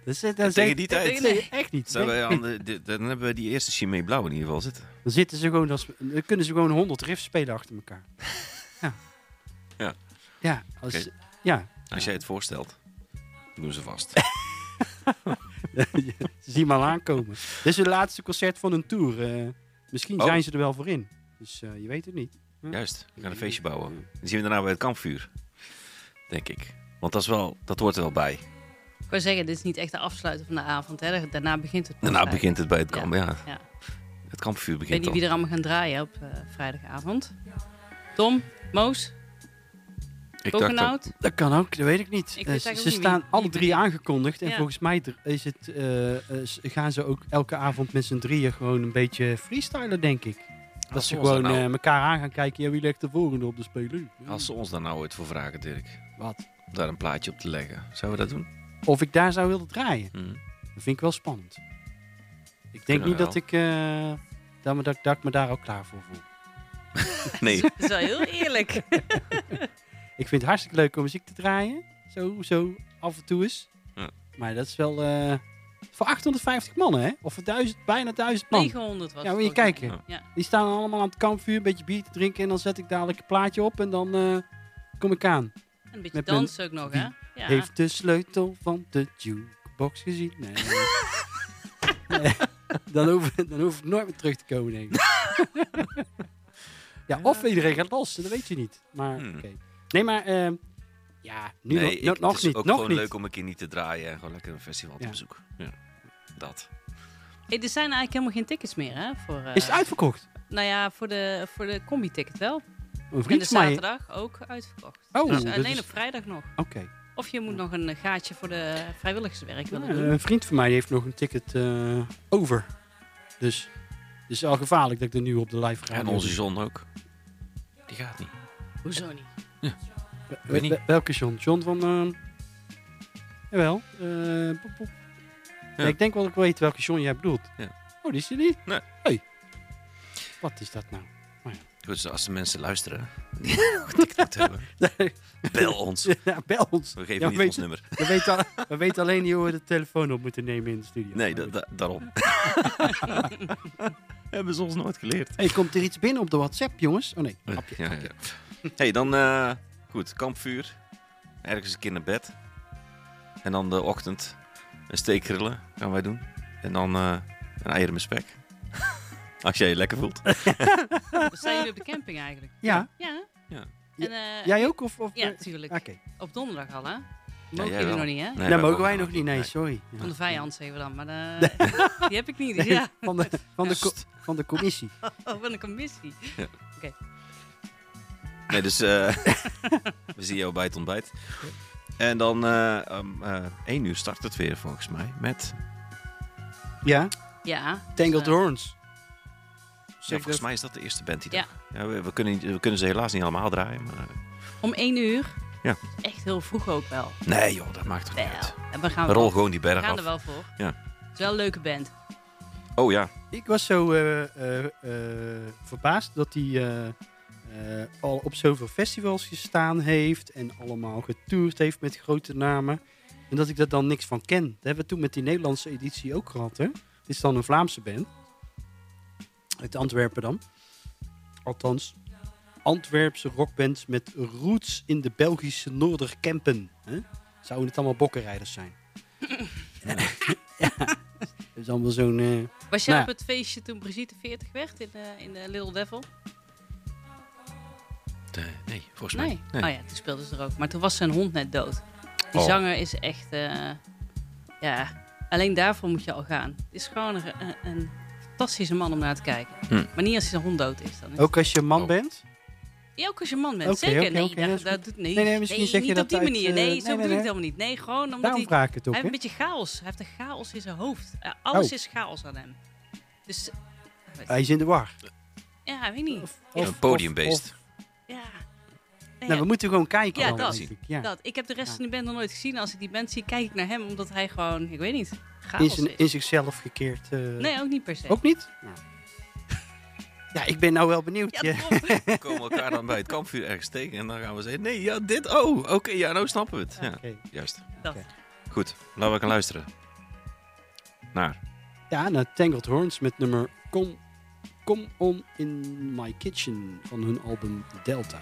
Dus, eh, dan Tegen die tijd. Nee, echt niet. Zijn wij Nee. aan de, de- dan hebben we die eerste Chimay Blauw in ieder geval zitten. Dan, zitten ze gewoon als, dan kunnen ze gewoon 100 riffs spelen achter elkaar. Ja. Ja. Ja, als, ja. Als jij het voorstelt, doen ze vast. ze zien maar aankomen. Dit is het laatste concert van hun tour. eh, misschien Oh. zijn ze er wel voor in. Dus eh, je weet het niet. Juist, we gaan een feestje bouwen. Die zien we daarna bij het kampvuur. Denk ik. Want dat, is wel, dat hoort er wel bij. Ik wou zeggen, dit is niet echt de afsluiter van de avond. Hè. Daarna begint het. Daarna begint het bij het kamp. Ja. Ja. Het kampvuur Ik weet begint niet wie er allemaal gaan draaien op eh, vrijdagavond. Tom? Moos? Ik dacht? Dat kan ook, dat weet ik niet. Ik Eh, weet ze niet staan wie- alle drie aangekondigd. En Ja. volgens mij is het, eh, gaan ze ook elke avond met z'n drieën gewoon een beetje freestylen, denk ik. Dat Als ze gewoon nou- eh, elkaar aan gaan kijken. Ja, wie legt de volgende op de speler? als ze ons daar nou ooit voor vragen, Dirk. Wat? Om daar een plaatje op te leggen. Zouden we dat doen? Of ik daar zou willen draaien. Hm. Dat vind ik wel spannend. Ik denk niet dat ik, eh, dat, me, dat, dat ik me daar ook klaar voor voel. Nee. Dat is wel heel eerlijk. Ik vind het hartstikke leuk om muziek te draaien. Zo, zo af en toe eens. Ja. Maar dat is wel eh, voor 850 mannen, hè? Of voor duizend, bijna 1000 man. 900 was Ja, moet je kijken. Ja. Die staan allemaal aan het kampvuur, een beetje bier te drinken. En dan zet ik dadelijk een plaatje op en dan eh, kom ik aan. En een beetje Met dansen ook nog, hè? Ja. Heeft de sleutel van de jukebox gezien? Nee. Nee. Dan, hoef, dan hoef ik nooit meer terug te komen, denk ik. ja, of iedereen gaat los, dat weet je niet. Maar, Hmm. oké. Nee, maar... ehm, ja, nu nee, nog, ik- nog, het nog is niet. ook nog gewoon niet. leuk om een keer niet te draaien. En gewoon lekker een festival te Ja. bezoeken. Ja. Dat. Hey, er zijn eigenlijk helemaal geen tickets meer, hè? Voor, eh, Is het uitverkocht? Nou ja, voor de, voor de combi-ticket wel. Een En de vriend van mij... zaterdag ook uitverkocht. Oh, dus alleen is- op vrijdag nog. Oké. Of je moet nog een gaatje voor de vrijwilligerswerk willen Ja, doen. een vriend van mij heeft nog een ticket eh, over. Dus het is al gevaarlijk dat ik er nu op de live ga. En onze John ook. Die gaat niet. Hoezo niet? weet niet. Welke John? John van... eh jawel. eh, pop, pop. Ja. Ja. ik denk wel dat ik weet welke John jij bedoelt. Ja. Oh, die is er niet? Nee. Hey. Wat is dat nou? Goed, dus als de mensen luisteren die een moeten hebben, bel ons. ja, bel ons. We geven Ja, niet weet- ons nummer. We weten, al- we weten alleen niet hoe we de telefoon op moeten nemen in de studio. Nee, da- da- daarom. hebben ze ons nooit geleerd. Hey, komt er iets binnen op de WhatsApp, jongens? Oh nee, hapje. Ja, hey, dan eh, goed, kampvuur. Ergens een keer naar bed. En dan de ochtend een steekgrillen gaan wij doen. En dan eh, een eieren met spek. Als jij je lekker voelt. Staan jullie op de camping eigenlijk. Ja, Ja. Ja. En, eh, jij ook? Of, of Ja, eh, tuurlijk. Oké. Op donderdag al, hè? Mogen jullie wel. nog niet, hè? Nee, dat wij mogen wij nog niet, nee, nee. sorry. Ja. Van de vijand zeggen we dan, maar de, die heb ik niet. Dus ja, van, de, van, de van de commissie. oh, van de commissie. Nee, dus eh, we zien jou bij het ontbijt. En dan eh eh, één uur start het weer volgens mij. Met, Ja, Ja. Tangled dus, eh, Horns. Ja, volgens mij is dat de eerste band die Ja. Ja, we, we, kunnen, niet- we kunnen ze helaas niet allemaal draaien. Maar, eh, Om één uur. Ja. Echt heel vroeg ook wel. nee joh, dat maakt toch niet Wel. uit. En we gaan, We gewoon die we berg gaan af. er wel voor. Ja. Het is wel een leuke band. Oh ja, Ik was zo eh, eh, eh, verbaasd dat hij eh, eh, al op zoveel festivals gestaan heeft en allemaal getoerd heeft met grote namen. En dat ik daar dan niks van ken. Dat hebben we toen met die Nederlandse editie ook gehad. Hè? Het is dan een Vlaamse band. Uit Antwerpen dan. Althans, Antwerpse rockbands met roots in de Belgische Noorderkempen. Hè? Zouden het allemaal bokkenrijders zijn? ja. Dat is allemaal zo'n... eh, Was jij Nou op het feestje toen Brigitte 40 werd in de, in de Little Devil? Nee, nee volgens mij. Nee. Nee. Oh ja, toen speelden ze er ook. Maar toen was zijn hond net dood. Die Oh. zanger is echt... eh, ja, alleen daarvoor moet je al gaan. Het is gewoon een, een, een fantastische man om naar te kijken. Hm. Maar niet als zijn hond dood is. Dan is Ook als je man Oh. bent? Ja, ook als je man bent. Oké, Zeker. nee, oké, dat, doet, nee, Nee, nee, misschien zeg je niet dat op die uit, manier. eh, Nee, nee, zo nee, bedoel ik nee. het helemaal niet. Nee, gewoon omdat Daarom hij... vraag ik het ook, Hij hè? heeft een beetje chaos. Hij heeft een chaos in zijn hoofd. Eh, alles Oh. is chaos aan hem. Dus, eh, Hij is in de war. ja, weet niet. Of- Een of- podiumbeest. Ja. Nou, ja, we moeten gewoon kijken. Ja, dat. ik. Ja. dat. Ik heb de rest Ja. van die band nog nooit gezien. Als ik die band zie, kijk ik naar hem. Omdat hij gewoon, ik weet niet, chaos is. in zichzelf gekeerd. eh, Nee, ook niet per se. Ook niet? Nou. Ja, ik ben nou wel benieuwd. Ja. We komen elkaar dan bij het kampvuur ergens tegen en dan gaan we zeggen: nee, ja, dit, oh, oké, ja, nou snappen we het. Ja, Oké. juist. Goed, laten we gaan luisteren. Naar. Ja, naar Tangled Horns met nummer Come, Come On In My Kitchen van hun album Delta.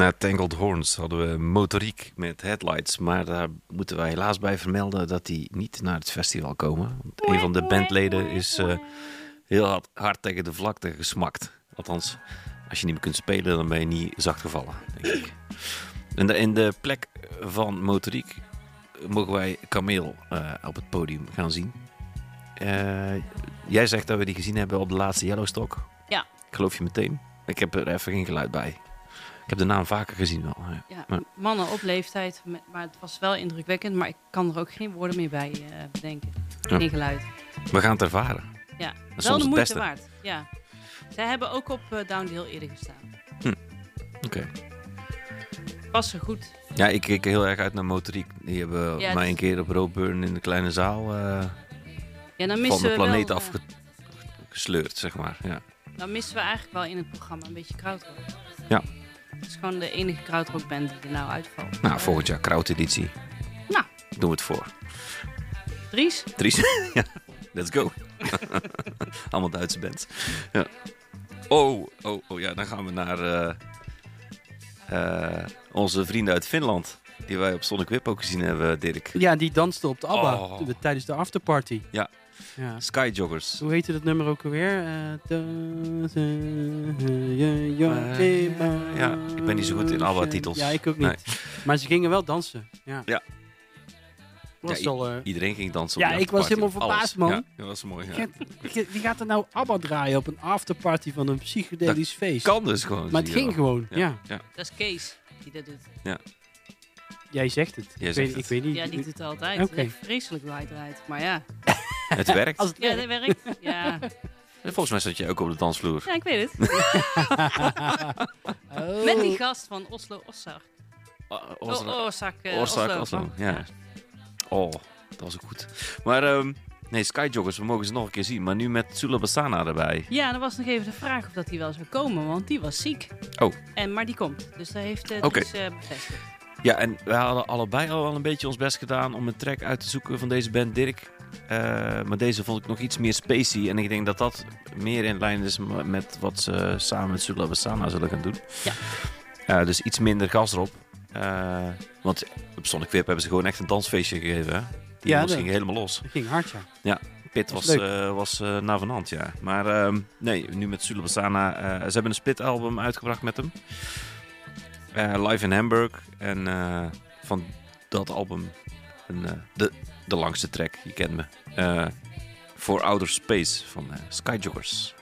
Na Tangled Horns hadden we Motoriek met Headlights. Maar daar moeten wij helaas bij vermelden dat die niet naar het festival komen. Want een van de bandleden is eh, heel hard, hard tegen de vlakte gesmakt. Althans, als je niet meer kunt spelen, dan ben je niet zacht gevallen, denk ik. En de, in de plek van Motoriek mogen wij Kameel eh, op het podium gaan zien. Eh, jij zegt dat we die gezien hebben op de laatste Yellowstock. Ja. Ik geloof je meteen. Ik heb er even geen geluid bij. Ik heb de naam vaker gezien wel. ja. Mannen op leeftijd, maar het was wel indrukwekkend. Maar ik kan er ook geen woorden meer bij eh, bedenken. Ja. Geen geluid. We gaan het ervaren. Ja, is wel de moeite waard. Ja. Zij hebben ook op uh, Downhill eerder gestaan. Oké. Passen goed. Ja, ik keek heel erg uit naar Motoriek. Die hebben Ja, mij een keer op Roadburn in de kleine zaal eh, Ja, dan van de planeet wel, eh, afgesleurd, zeg maar. Ja. Dan missen we eigenlijk wel in het programma een beetje krautrock. Ja. Het is gewoon de enige krautrockband die er nou uitvalt. Nou, volgend jaar krauteditie. Nou. Doen we het voor. Dries? Dries, ja, let's go. Allemaal Duitse bands. Ja. Oh, oh, oh ja, dan gaan we naar eh, eh, onze vrienden uit Finland. Die wij op Sonic Whip ook gezien hebben, Dirk. Ja, die danste op de ABBA Oh. de- tijdens de afterparty. Ja. Ja. Skyjoggers. Hoe heette dat nummer ook alweer? Eh, da- ja, ja, Eh, ja, ja, ik ben niet zo goed in ABBA-titels. Ja, ik ook niet. Nee. Maar ze gingen wel dansen. Ja. Ja. Was Ja, al, eh, Iedereen ging dansen. Ja, op de ik was helemaal verbaasd, man. Ja, dat was mooi. Ja. Wie- gaat er nou ABBA draaien op een afterparty van een psychedelisch feest? Kan dus gewoon. maar het ging wel. gewoon, ja. Dat is Kees die dat doet. Jij zegt het. Jij ik, zegt weet, het. ik weet niet. Ja, die doet het altijd. Is vreselijk hij draait. Maar ja, Het werkt. Als het ja werkt. dat werkt. Ja. Volgens mij zat je ook op de dansvloer. ja, ik weet het. Oh. Met die gast van Oslo Ossar. Oh, Oh, Oslo. Oorzaak eh. Oslo, ja. Oh, dat was ook goed. Maar ehm, nee, Skyjoggers, we mogen ze nog een keer zien. Maar nu met Sula Bassana erbij. Ja, dan was nog even de vraag of dat hij wel zou komen, want die was ziek. Oh. En, maar die komt, dus dat heeft uh, Oké. bevestigd. Ja, en we hadden allebei al wel een beetje ons best gedaan om een track uit te zoeken van deze band Dirk. Eh, maar deze vond ik nog iets meer spacey. En ik denk dat dat meer in lijn is met wat ze samen met Sula Bassana zullen gaan doen. Ja. Eh, dus iets minder gas erop. Eh, want op Sonic hebben ze gewoon echt een dansfeestje gegeven. Hè? Die Ja, gingen helemaal los. Dat ging hard, ja. Pit Dat was, eh was eh navenant, ja. Maar ehm, nee, nu met Sula Bassana. ze hebben een split-album uitgebracht met hem. Live in Hamburg. En van dat album een, de, de langste track, je kent me. Eh For Outer Space van eh, Skyjoggers.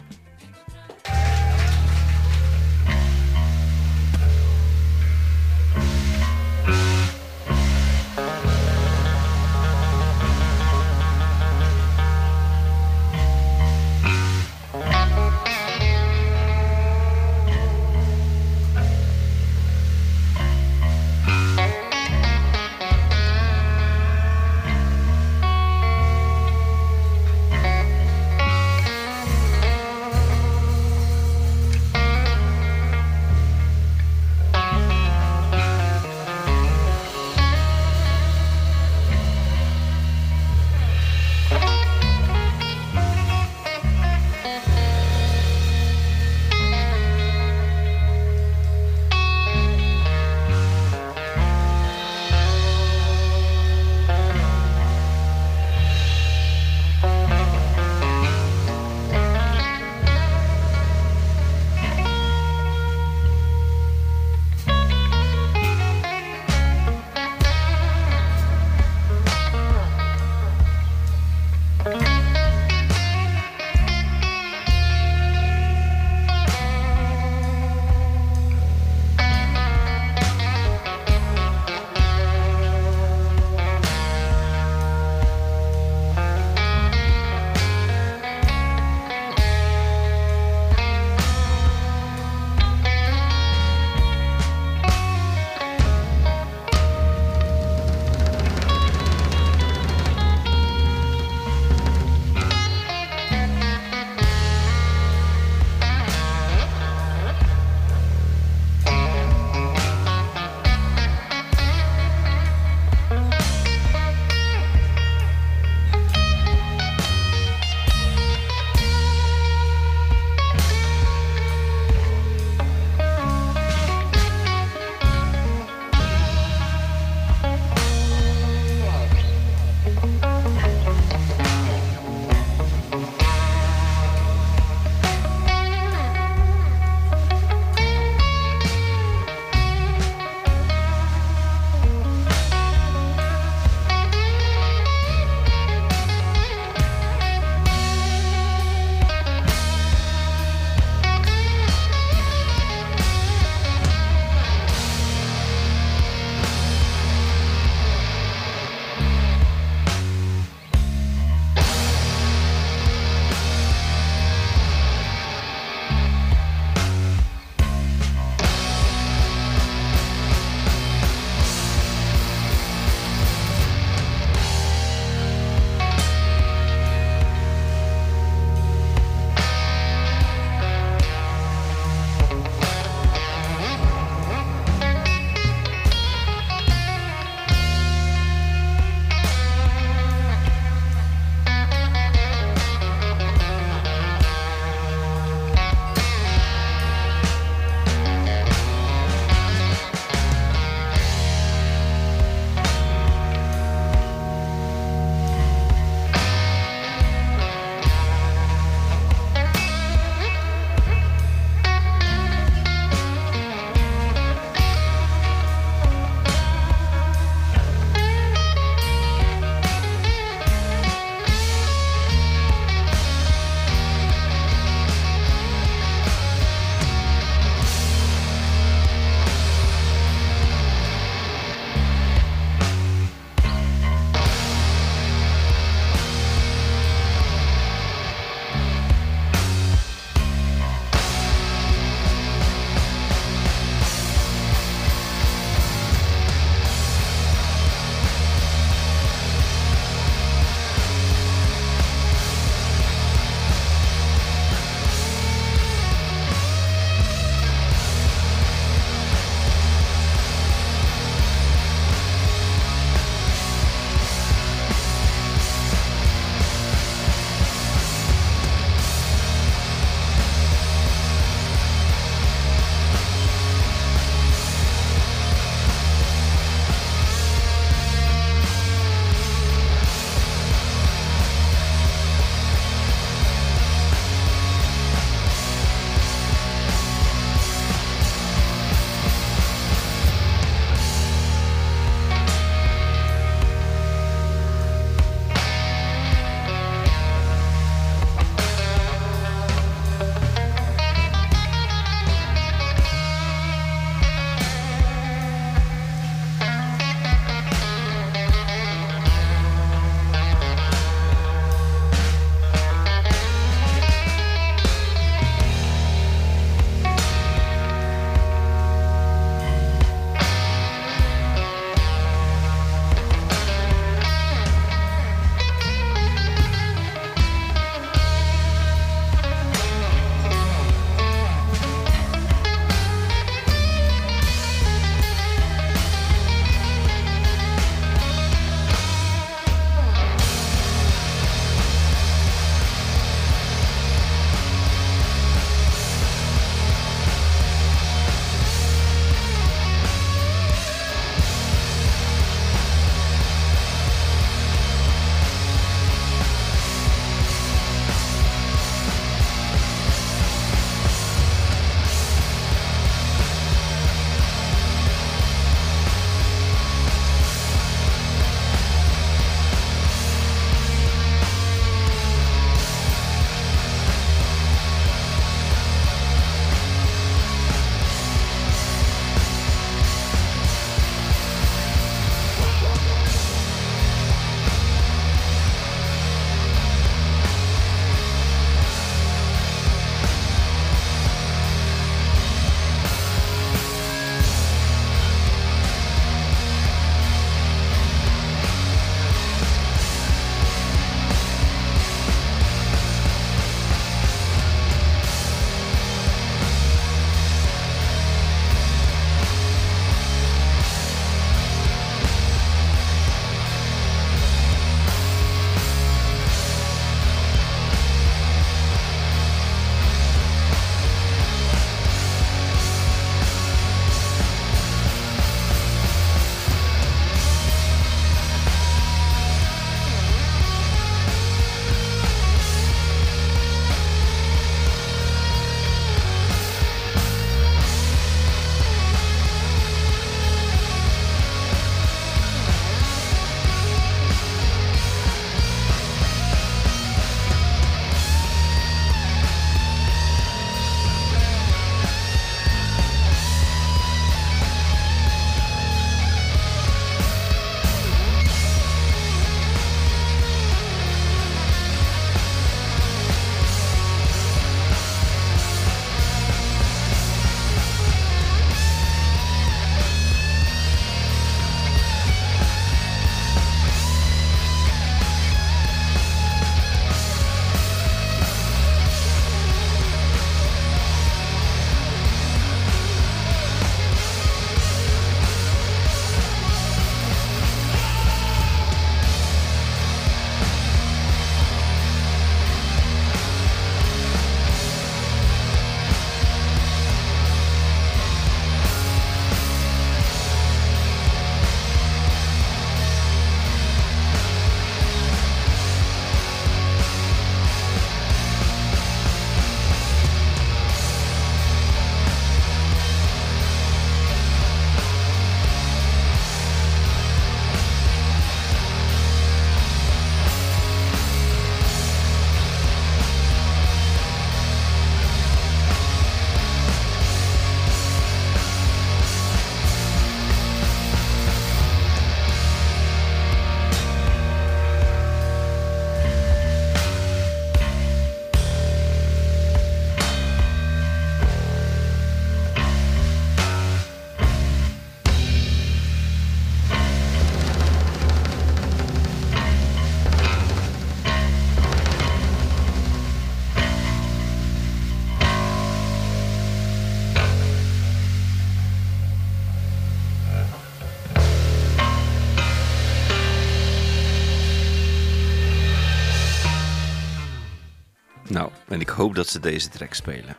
En ik hoop dat ze deze track spelen.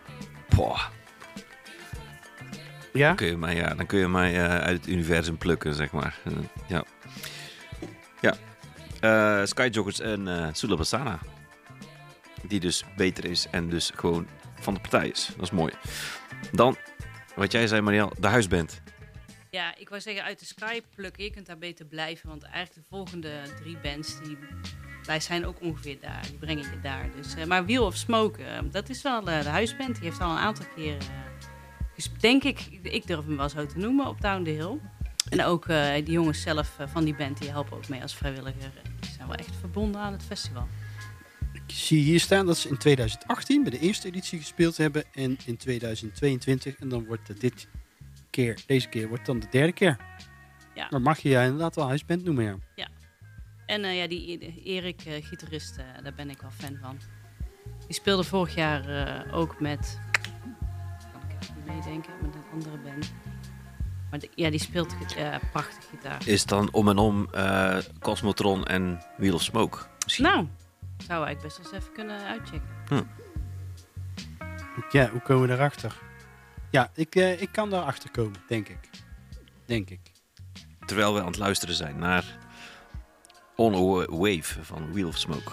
Boah, Ja? dan kun je mij, ja, dan kun je mij eh, uit het universum plukken, zeg maar. Eh, ja. Ja. Eh, Skyjoggers en eh Sula Bassana. Die dus beter is en dus gewoon van de partij is. Dat is mooi. Dan, wat jij zei, Marielle, de huisband. Ja, ik wou zeggen uit de Sky plukken. Je kunt daar beter blijven. Want eigenlijk de volgende drie bands, die, wij zijn ook ongeveer daar. Die brengen je daar. Dus, eh, maar Wheel of Smoke, eh, dat is wel eh, de huisband. Die heeft al een aantal keer, denk ik, ik durf hem wel zo te noemen, op Down the Hill. En ook die jongens zelf van die band, die helpen ook mee als vrijwilliger. Die zijn wel echt verbonden aan het festival. Ik zie hier staan dat ze in 2018 bij de eerste editie gespeeld hebben en in 2022. En dan wordt het dit keer, deze keer wordt dan de derde keer. Ja. Maar mag je ja inderdaad wel huisband noemen, ja. En eh, ja, die Erik, eh, gitarist, eh, daar ben ik wel fan van. Die speelde vorig jaar eh, ook met. Kan ik even niet meedenken, met een andere band. Maar ja, die speelt eh, prachtig gitaar. Is dan om en om eh, Cosmotron en Wheel of Smoke. Misschien. Nou, zou ik best wel eens even kunnen uitchecken. Ja, hoe komen we daarachter? Ja, ik, eh, ik kan daarachter komen, denk ik. Denk ik. Terwijl we aan het luisteren zijn naar On a Wave van Wheel of Smoke.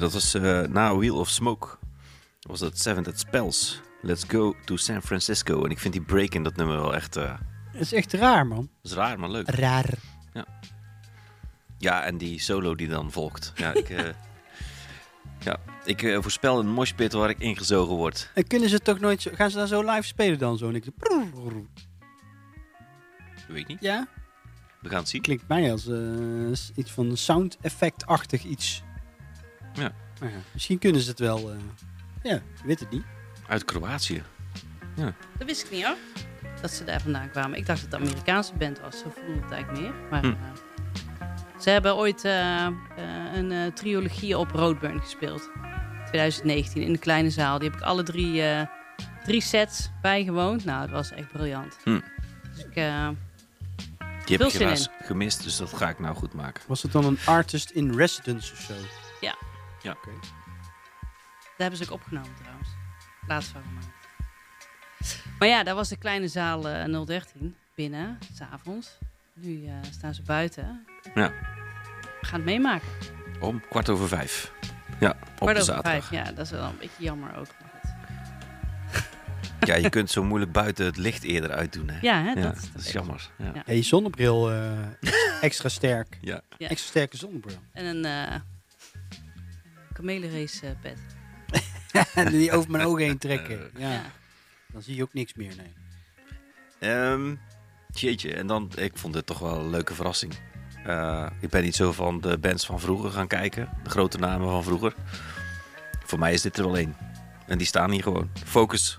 Dat was eh, na Wheel of Smoke. Was dat Seven Spells. Let's go to San Francisco. En ik vind die break in dat nummer wel echt... Dat is echt raar, man. dat is raar, maar leuk. Raar. Ja, en die solo die dan volgt. Ja, ik, eh, ja, ik voorspel een moshpit waar ik ingezogen word. En kunnen ze toch nooit... Zo, gaan ze daar zo live spelen dan? Zo? En ik, Weet ik niet. ja? We gaan het zien. Klinkt mij als iets van sound effect-achtig iets. Ja. Maar ja, misschien kunnen ze het wel. eh, ja, ik weet het niet. Uit Kroatië. Dat wist ik niet hoor. Dat ze daar vandaan kwamen. Ik dacht dat het Amerikaanse band was. Zo voelde het eigenlijk meer. Maar, Hm. eh, ze hebben ooit eh, eh, een eh, trilogie op Roadburn gespeeld. 2019 in de kleine zaal. Die heb ik alle drie, eh, drie sets bijgewoond. Nou, het was echt briljant. Hm. Dus ik, eh, Die heb ik helaas gemist, dus dat ga ik nou goed maken. Was het dan een artist in residence of zo? Ja. Oké. Daar hebben ze ook opgenomen trouwens. Laatst van gemaakt. Maar ja, daar was de kleine zaal eh 013 binnen, s'avonds. Nu eh, staan ze buiten. Ja. We gaan het meemaken. Om kwart over vijf. Ja, op Kwart de over zaterdag. vijf, ja, dat is wel een beetje jammer ook. Ja, je kunt zo moeilijk buiten het licht eerder uitdoen. Hè? Ja, hè, Ja, dat, is, dat is jammer. Ja. Je zonnebril eh, extra sterk. Ja. Extra sterke zonnebril. En een eh kamelenrace eh, pet. en die over mijn ogen heen trekken. Eh. Ja. Ja. Dan zie je ook niks meer, nee. Ehm, jeetje, en dan, ik vond dit toch wel een leuke verrassing. Eh, ik ben niet zo van de bands van vroeger gaan kijken. De grote namen van vroeger. Voor mij is dit er wel één. En die staan hier gewoon. Focus.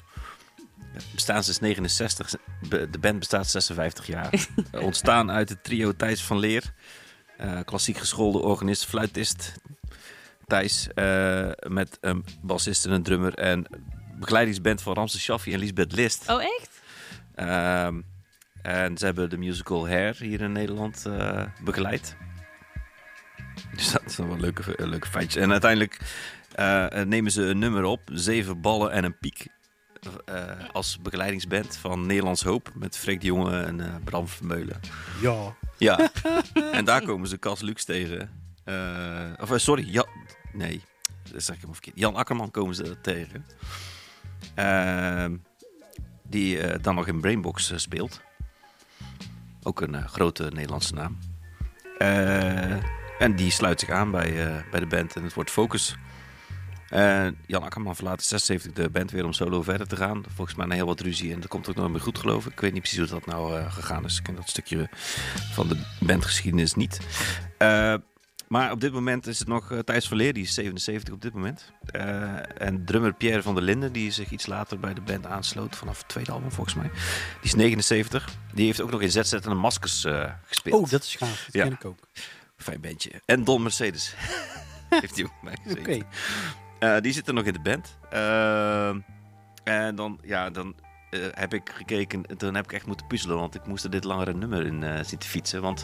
Bestaan sinds 69. Be- De band bestaat 56 jaar. Ontstaan uit het trio Thijs van Leer. Eh, klassiek geschoolde organist, fluitist. Thijs eh, met een bassist en een drummer. En begeleidingsband van Ramses Shaffi en Lisbeth List. Oh, echt? Ehm, en ze hebben de musical Hair hier in Nederland eh, begeleid. Dus dat is wel een leuke, een leuke feitje. En uiteindelijk eh, nemen ze een nummer op, zeven ballen en een piek. eh, als begeleidingsband van Nederlands Hoop met Freek de Jonge en eh, Bram Vermeulen. Ja. Ja, en daar komen ze Cas Lux tegen. Eh, of eh, sorry, Jan, nee, dat zeg ik helemaal verkeerd. Jan Akkerman komen ze tegen. Ehm, die eh, dan nog in Brainbox eh, speelt. Ook een eh, grote Nederlandse naam. En die sluit zich aan bij, bij de band en het wordt Focus. Eh, Jan Akkerman verlaat in 76 de band weer om solo verder te gaan. Volgens mij na heel wat ruzie en dat komt ook nooit meer goed geloof ik. Ik weet niet precies hoe dat nou eh, gegaan is. Ik ken dat stukje van de bandgeschiedenis niet. Eh, maar op dit moment is het nog eh, Thijs van Leer, die is 77 op dit moment. Eh, en drummer Pierre van der Linden, die zich iets later bij de band aansloot, vanaf het tweede album volgens mij. Die is 79. Die heeft ook nog in ZZ en de Maskers eh, gespeeld. Oh, dat is gaaf. Dat Ja. ken ik ook. Fijn bandje. En Don Mercedes heeft hij ook bij Oké. gezeten. Eh, die zit er nog in de band. Ehm, en dan, ja, dan eh, heb ik gekeken. en Toen heb ik echt moeten puzzelen. Want ik moest er dit langere nummer in eh, zitten fietsen. Want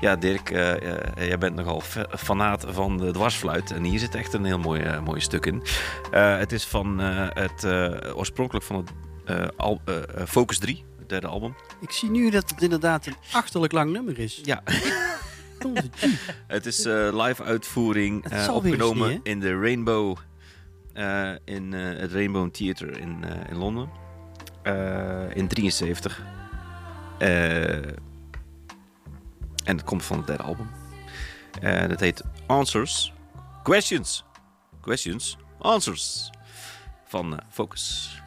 ja, Dirk, eh, jij bent nogal fa- fanaat van de dwarsfluit. En hier zit echt een heel mooi, mooi stuk in. Het is van het oorspronkelijk van het al, Focus 3, het derde album. Ik zie nu dat het inderdaad een achterlijk lang nummer is. Ja. Het is live uitvoering opgenomen niet, in de Rainbow in het Rainbow Theatre in, in Londen in 73. Eh, en het komt van het derde album. En het heet Answers, Questions, Questions, Answers van eh, Focus.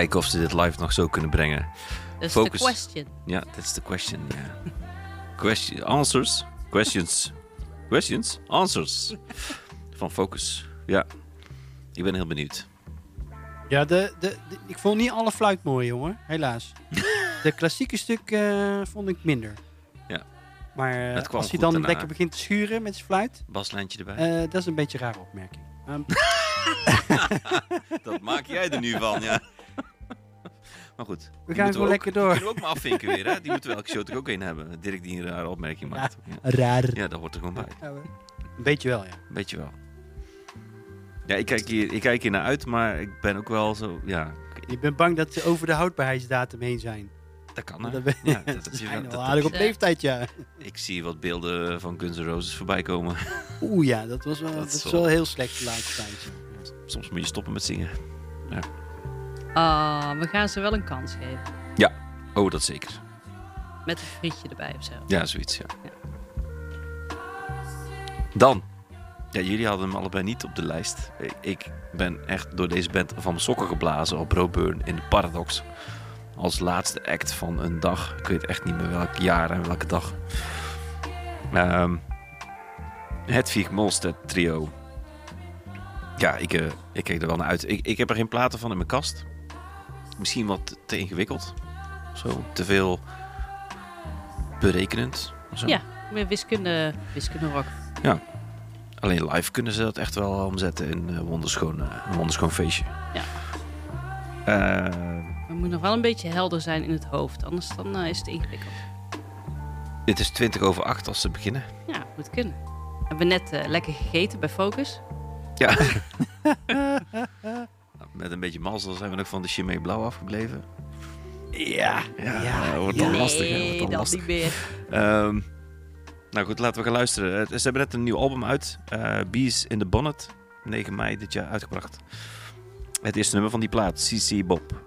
Kijken of ze dit live nog zo kunnen brengen. Dat is Focus. de question. Ja, that's the question. Ja. Question, answers. Questions. Questions. Answers. Van Focus. Ja. Ik ben heel benieuwd. Ja, de, de, de- ik vond niet alle fluit mooi, jongen. Helaas. de klassieke stuk eh, vond ik minder. Ja. Maar eh, als hij dan daarna. lekker begint te schuren met zijn fluit, Baslijntje erbij. eh, dat is een beetje een rare opmerking. Dat maak jij er nu van, ja. Maar goed. we gaan gewoon lekker door. Die kunnen we ook maar afvinken weer, hè. Die moeten we elke show toch ook een hebben. Dirk die een rare opmerking maakt. Ja, Raar. ja dat hoort er gewoon bij. Een beetje wel, ja. Weet je wel. Ja, ik kijk, hier, ik kijk hier naar uit, maar ik ben ook wel zo... Ja, Je bent bang dat ze over de houdbaarheidsdatum heen zijn. dat kan, hè. Dat ben- Ja, dat, al dat- aardig op Ja. leeftijd, ja. ik zie wat beelden van Guns N' Roses voorbij komen. Oeh ja, dat was wel, Dat dat is is wel- wel heel slecht de laatste tijd. ja. Soms moet je stoppen met zingen. Ah, we gaan ze wel een kans geven. Oh, dat zeker. Met een frietje erbij of zo. Ja, zoiets, ja. Dan. Ja, jullie hadden hem allebei niet op de lijst. Ik- ben echt door deze band van mijn sokken geblazen op Roburn in de Paradox. Als laatste act van een dag. Ik weet echt niet meer welk jaar en welke dag. Ehm Hedwig Molstedt trio. Ja, ik, eh, ik kijk er wel naar uit. Ik, ik heb er geen platen van in mijn kast. Misschien wat te ingewikkeld. Zo, te veel berekenend. Zo. Ja, meer wiskunde, wiskunde rock. Alleen live kunnen ze dat echt wel omzetten in eh, wonderschoon, eh, een wonderschoon feestje. Ja. Eh, We moeten nog wel een beetje helder zijn in het hoofd, anders dan is het ingewikkeld. dit is 20 over 8 als ze beginnen. Ja, moet kunnen. We hebben net eh, lekker gegeten bij Focus. Ja. Met een beetje mazzel zijn we nog van de Chimay Blauw afgebleven. Ja, Ja, ja, dat wordt dan lastig. hè, wordt nee, dan dat lastig. niet meer. Ehm, nou goed, laten we gaan luisteren. Eh, Ze hebben net een nieuw album uit. eh Bees in the Bonnet. 9 mei dit jaar uitgebracht. Het eerste nummer van die plaat, CC Bob.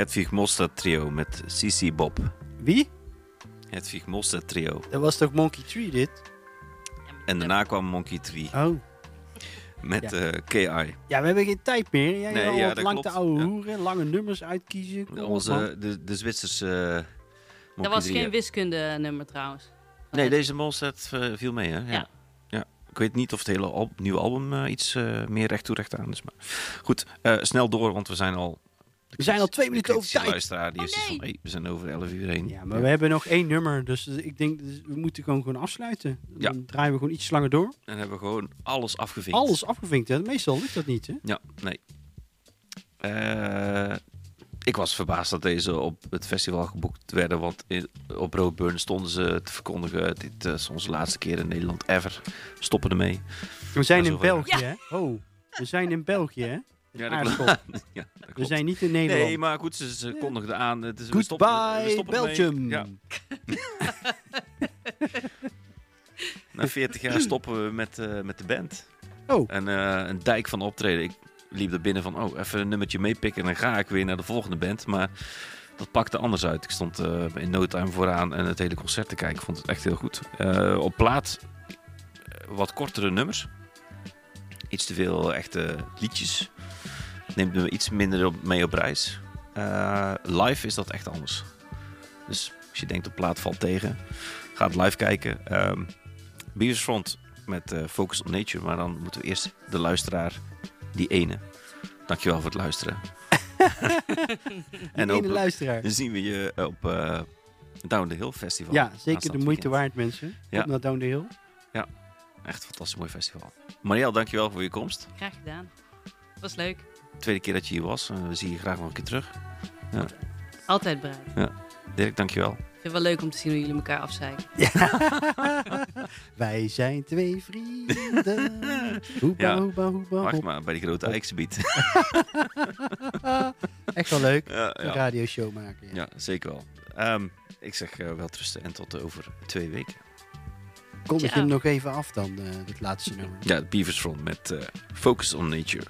Hedwig Mostert trio met CC Bob. Wie? Hedwig Mostert trio. Dat was toch Monkey Tree dit? En daarna kwam Monkey Tree Oh. met Ja. eh, KI. Ja, we hebben geen tijd meer. Jij Nee, ja, dat lang te klopt. oude Ja. hoeren, lange nummers uitkiezen. Kom. Onze, de, de Zwitserse eh, Dat was geen wiskunde nummer trouwens. Nee, deze Mostert eh, viel mee, hè? Ja. Ja. ja. Ik weet niet of het hele al nieuwe album iets eh, meer recht toe recht aan is. Maar goed, eh, snel door, want we zijn al... We zijn al twee minuten over tijd. luisteraar, die Oh, is nee. van, hey, we zijn over 11 uur heen. Ja, maar we hebben nog één nummer, dus ik denk dus we moeten gewoon, gewoon afsluiten. Dan Ja. draaien we gewoon iets langer door. En hebben we gewoon alles afgevinkt. Alles afgevinkt, hè? Meestal lukt dat niet, hè? Ja, nee. Eh, ik was verbaasd dat deze op het festival geboekt werden, want in- op Roadburn stonden ze te verkondigen, dit eh, is onze laatste keer in Nederland ever, stoppen ermee. We zijn in. België, hè? Oh, we zijn in België, hè? Ja, klopt. ja, dat We zijn niet in Nederland. Nee, maar goed, ze, ze kondigden aan. Het is, we stoppen- we Goodbye, stoppen. Belgium. Ja, na 40 jaar stoppen we met, eh, met de band. Oh. En eh, een dijk van optreden. Ik liep er binnen van, oh, even een nummertje meepikken en dan ga ik weer naar de volgende band. Maar dat pakte anders uit. Ik stond eh, in no time vooraan en het hele concert te kijken. Ik vond het echt heel goed. Op plaat wat kortere nummers. Iets te veel echte liedjes. Neemt me iets minder op, mee op reis. Eh, live is dat echt anders. Dus als je denkt op plaat valt tegen, ga het live kijken. Um, Beavers Front met eh, Focus on Nature. Maar dan moeten we eerst de luisteraar, die ene. Dankjewel voor het luisteren. en ook, luisteraar. dan zien we je op eh Down the Hill Festival. Ja, zeker de moeite weekend. waard, mensen. Ja. Kom naar Down the Hill. Echt een fantastisch mooi festival. Marielle, dankjewel voor je komst. Graag gedaan. Was leuk. Tweede keer dat je hier was. Eh, we zien je graag nog een keer terug. Altijd bereid. Dirk, dankjewel. Ik vind het wel leuk om te zien hoe jullie elkaar afzeiken. Wij zijn twee vrienden. Hoeba, Ja. hoeba, hoeba, Wacht hop. maar, bij die grote. Eiksebiet. Echt wel leuk. ja, Een ja. radioshow maken. Ja. ja, zeker wel. Ehm, ik zeg eh, wel trusten en tot over twee weken. Kondig je Ciao. hem nog even af dan, eh dat laatste nummer. Ja, het Beavers Front met Focus on Nature.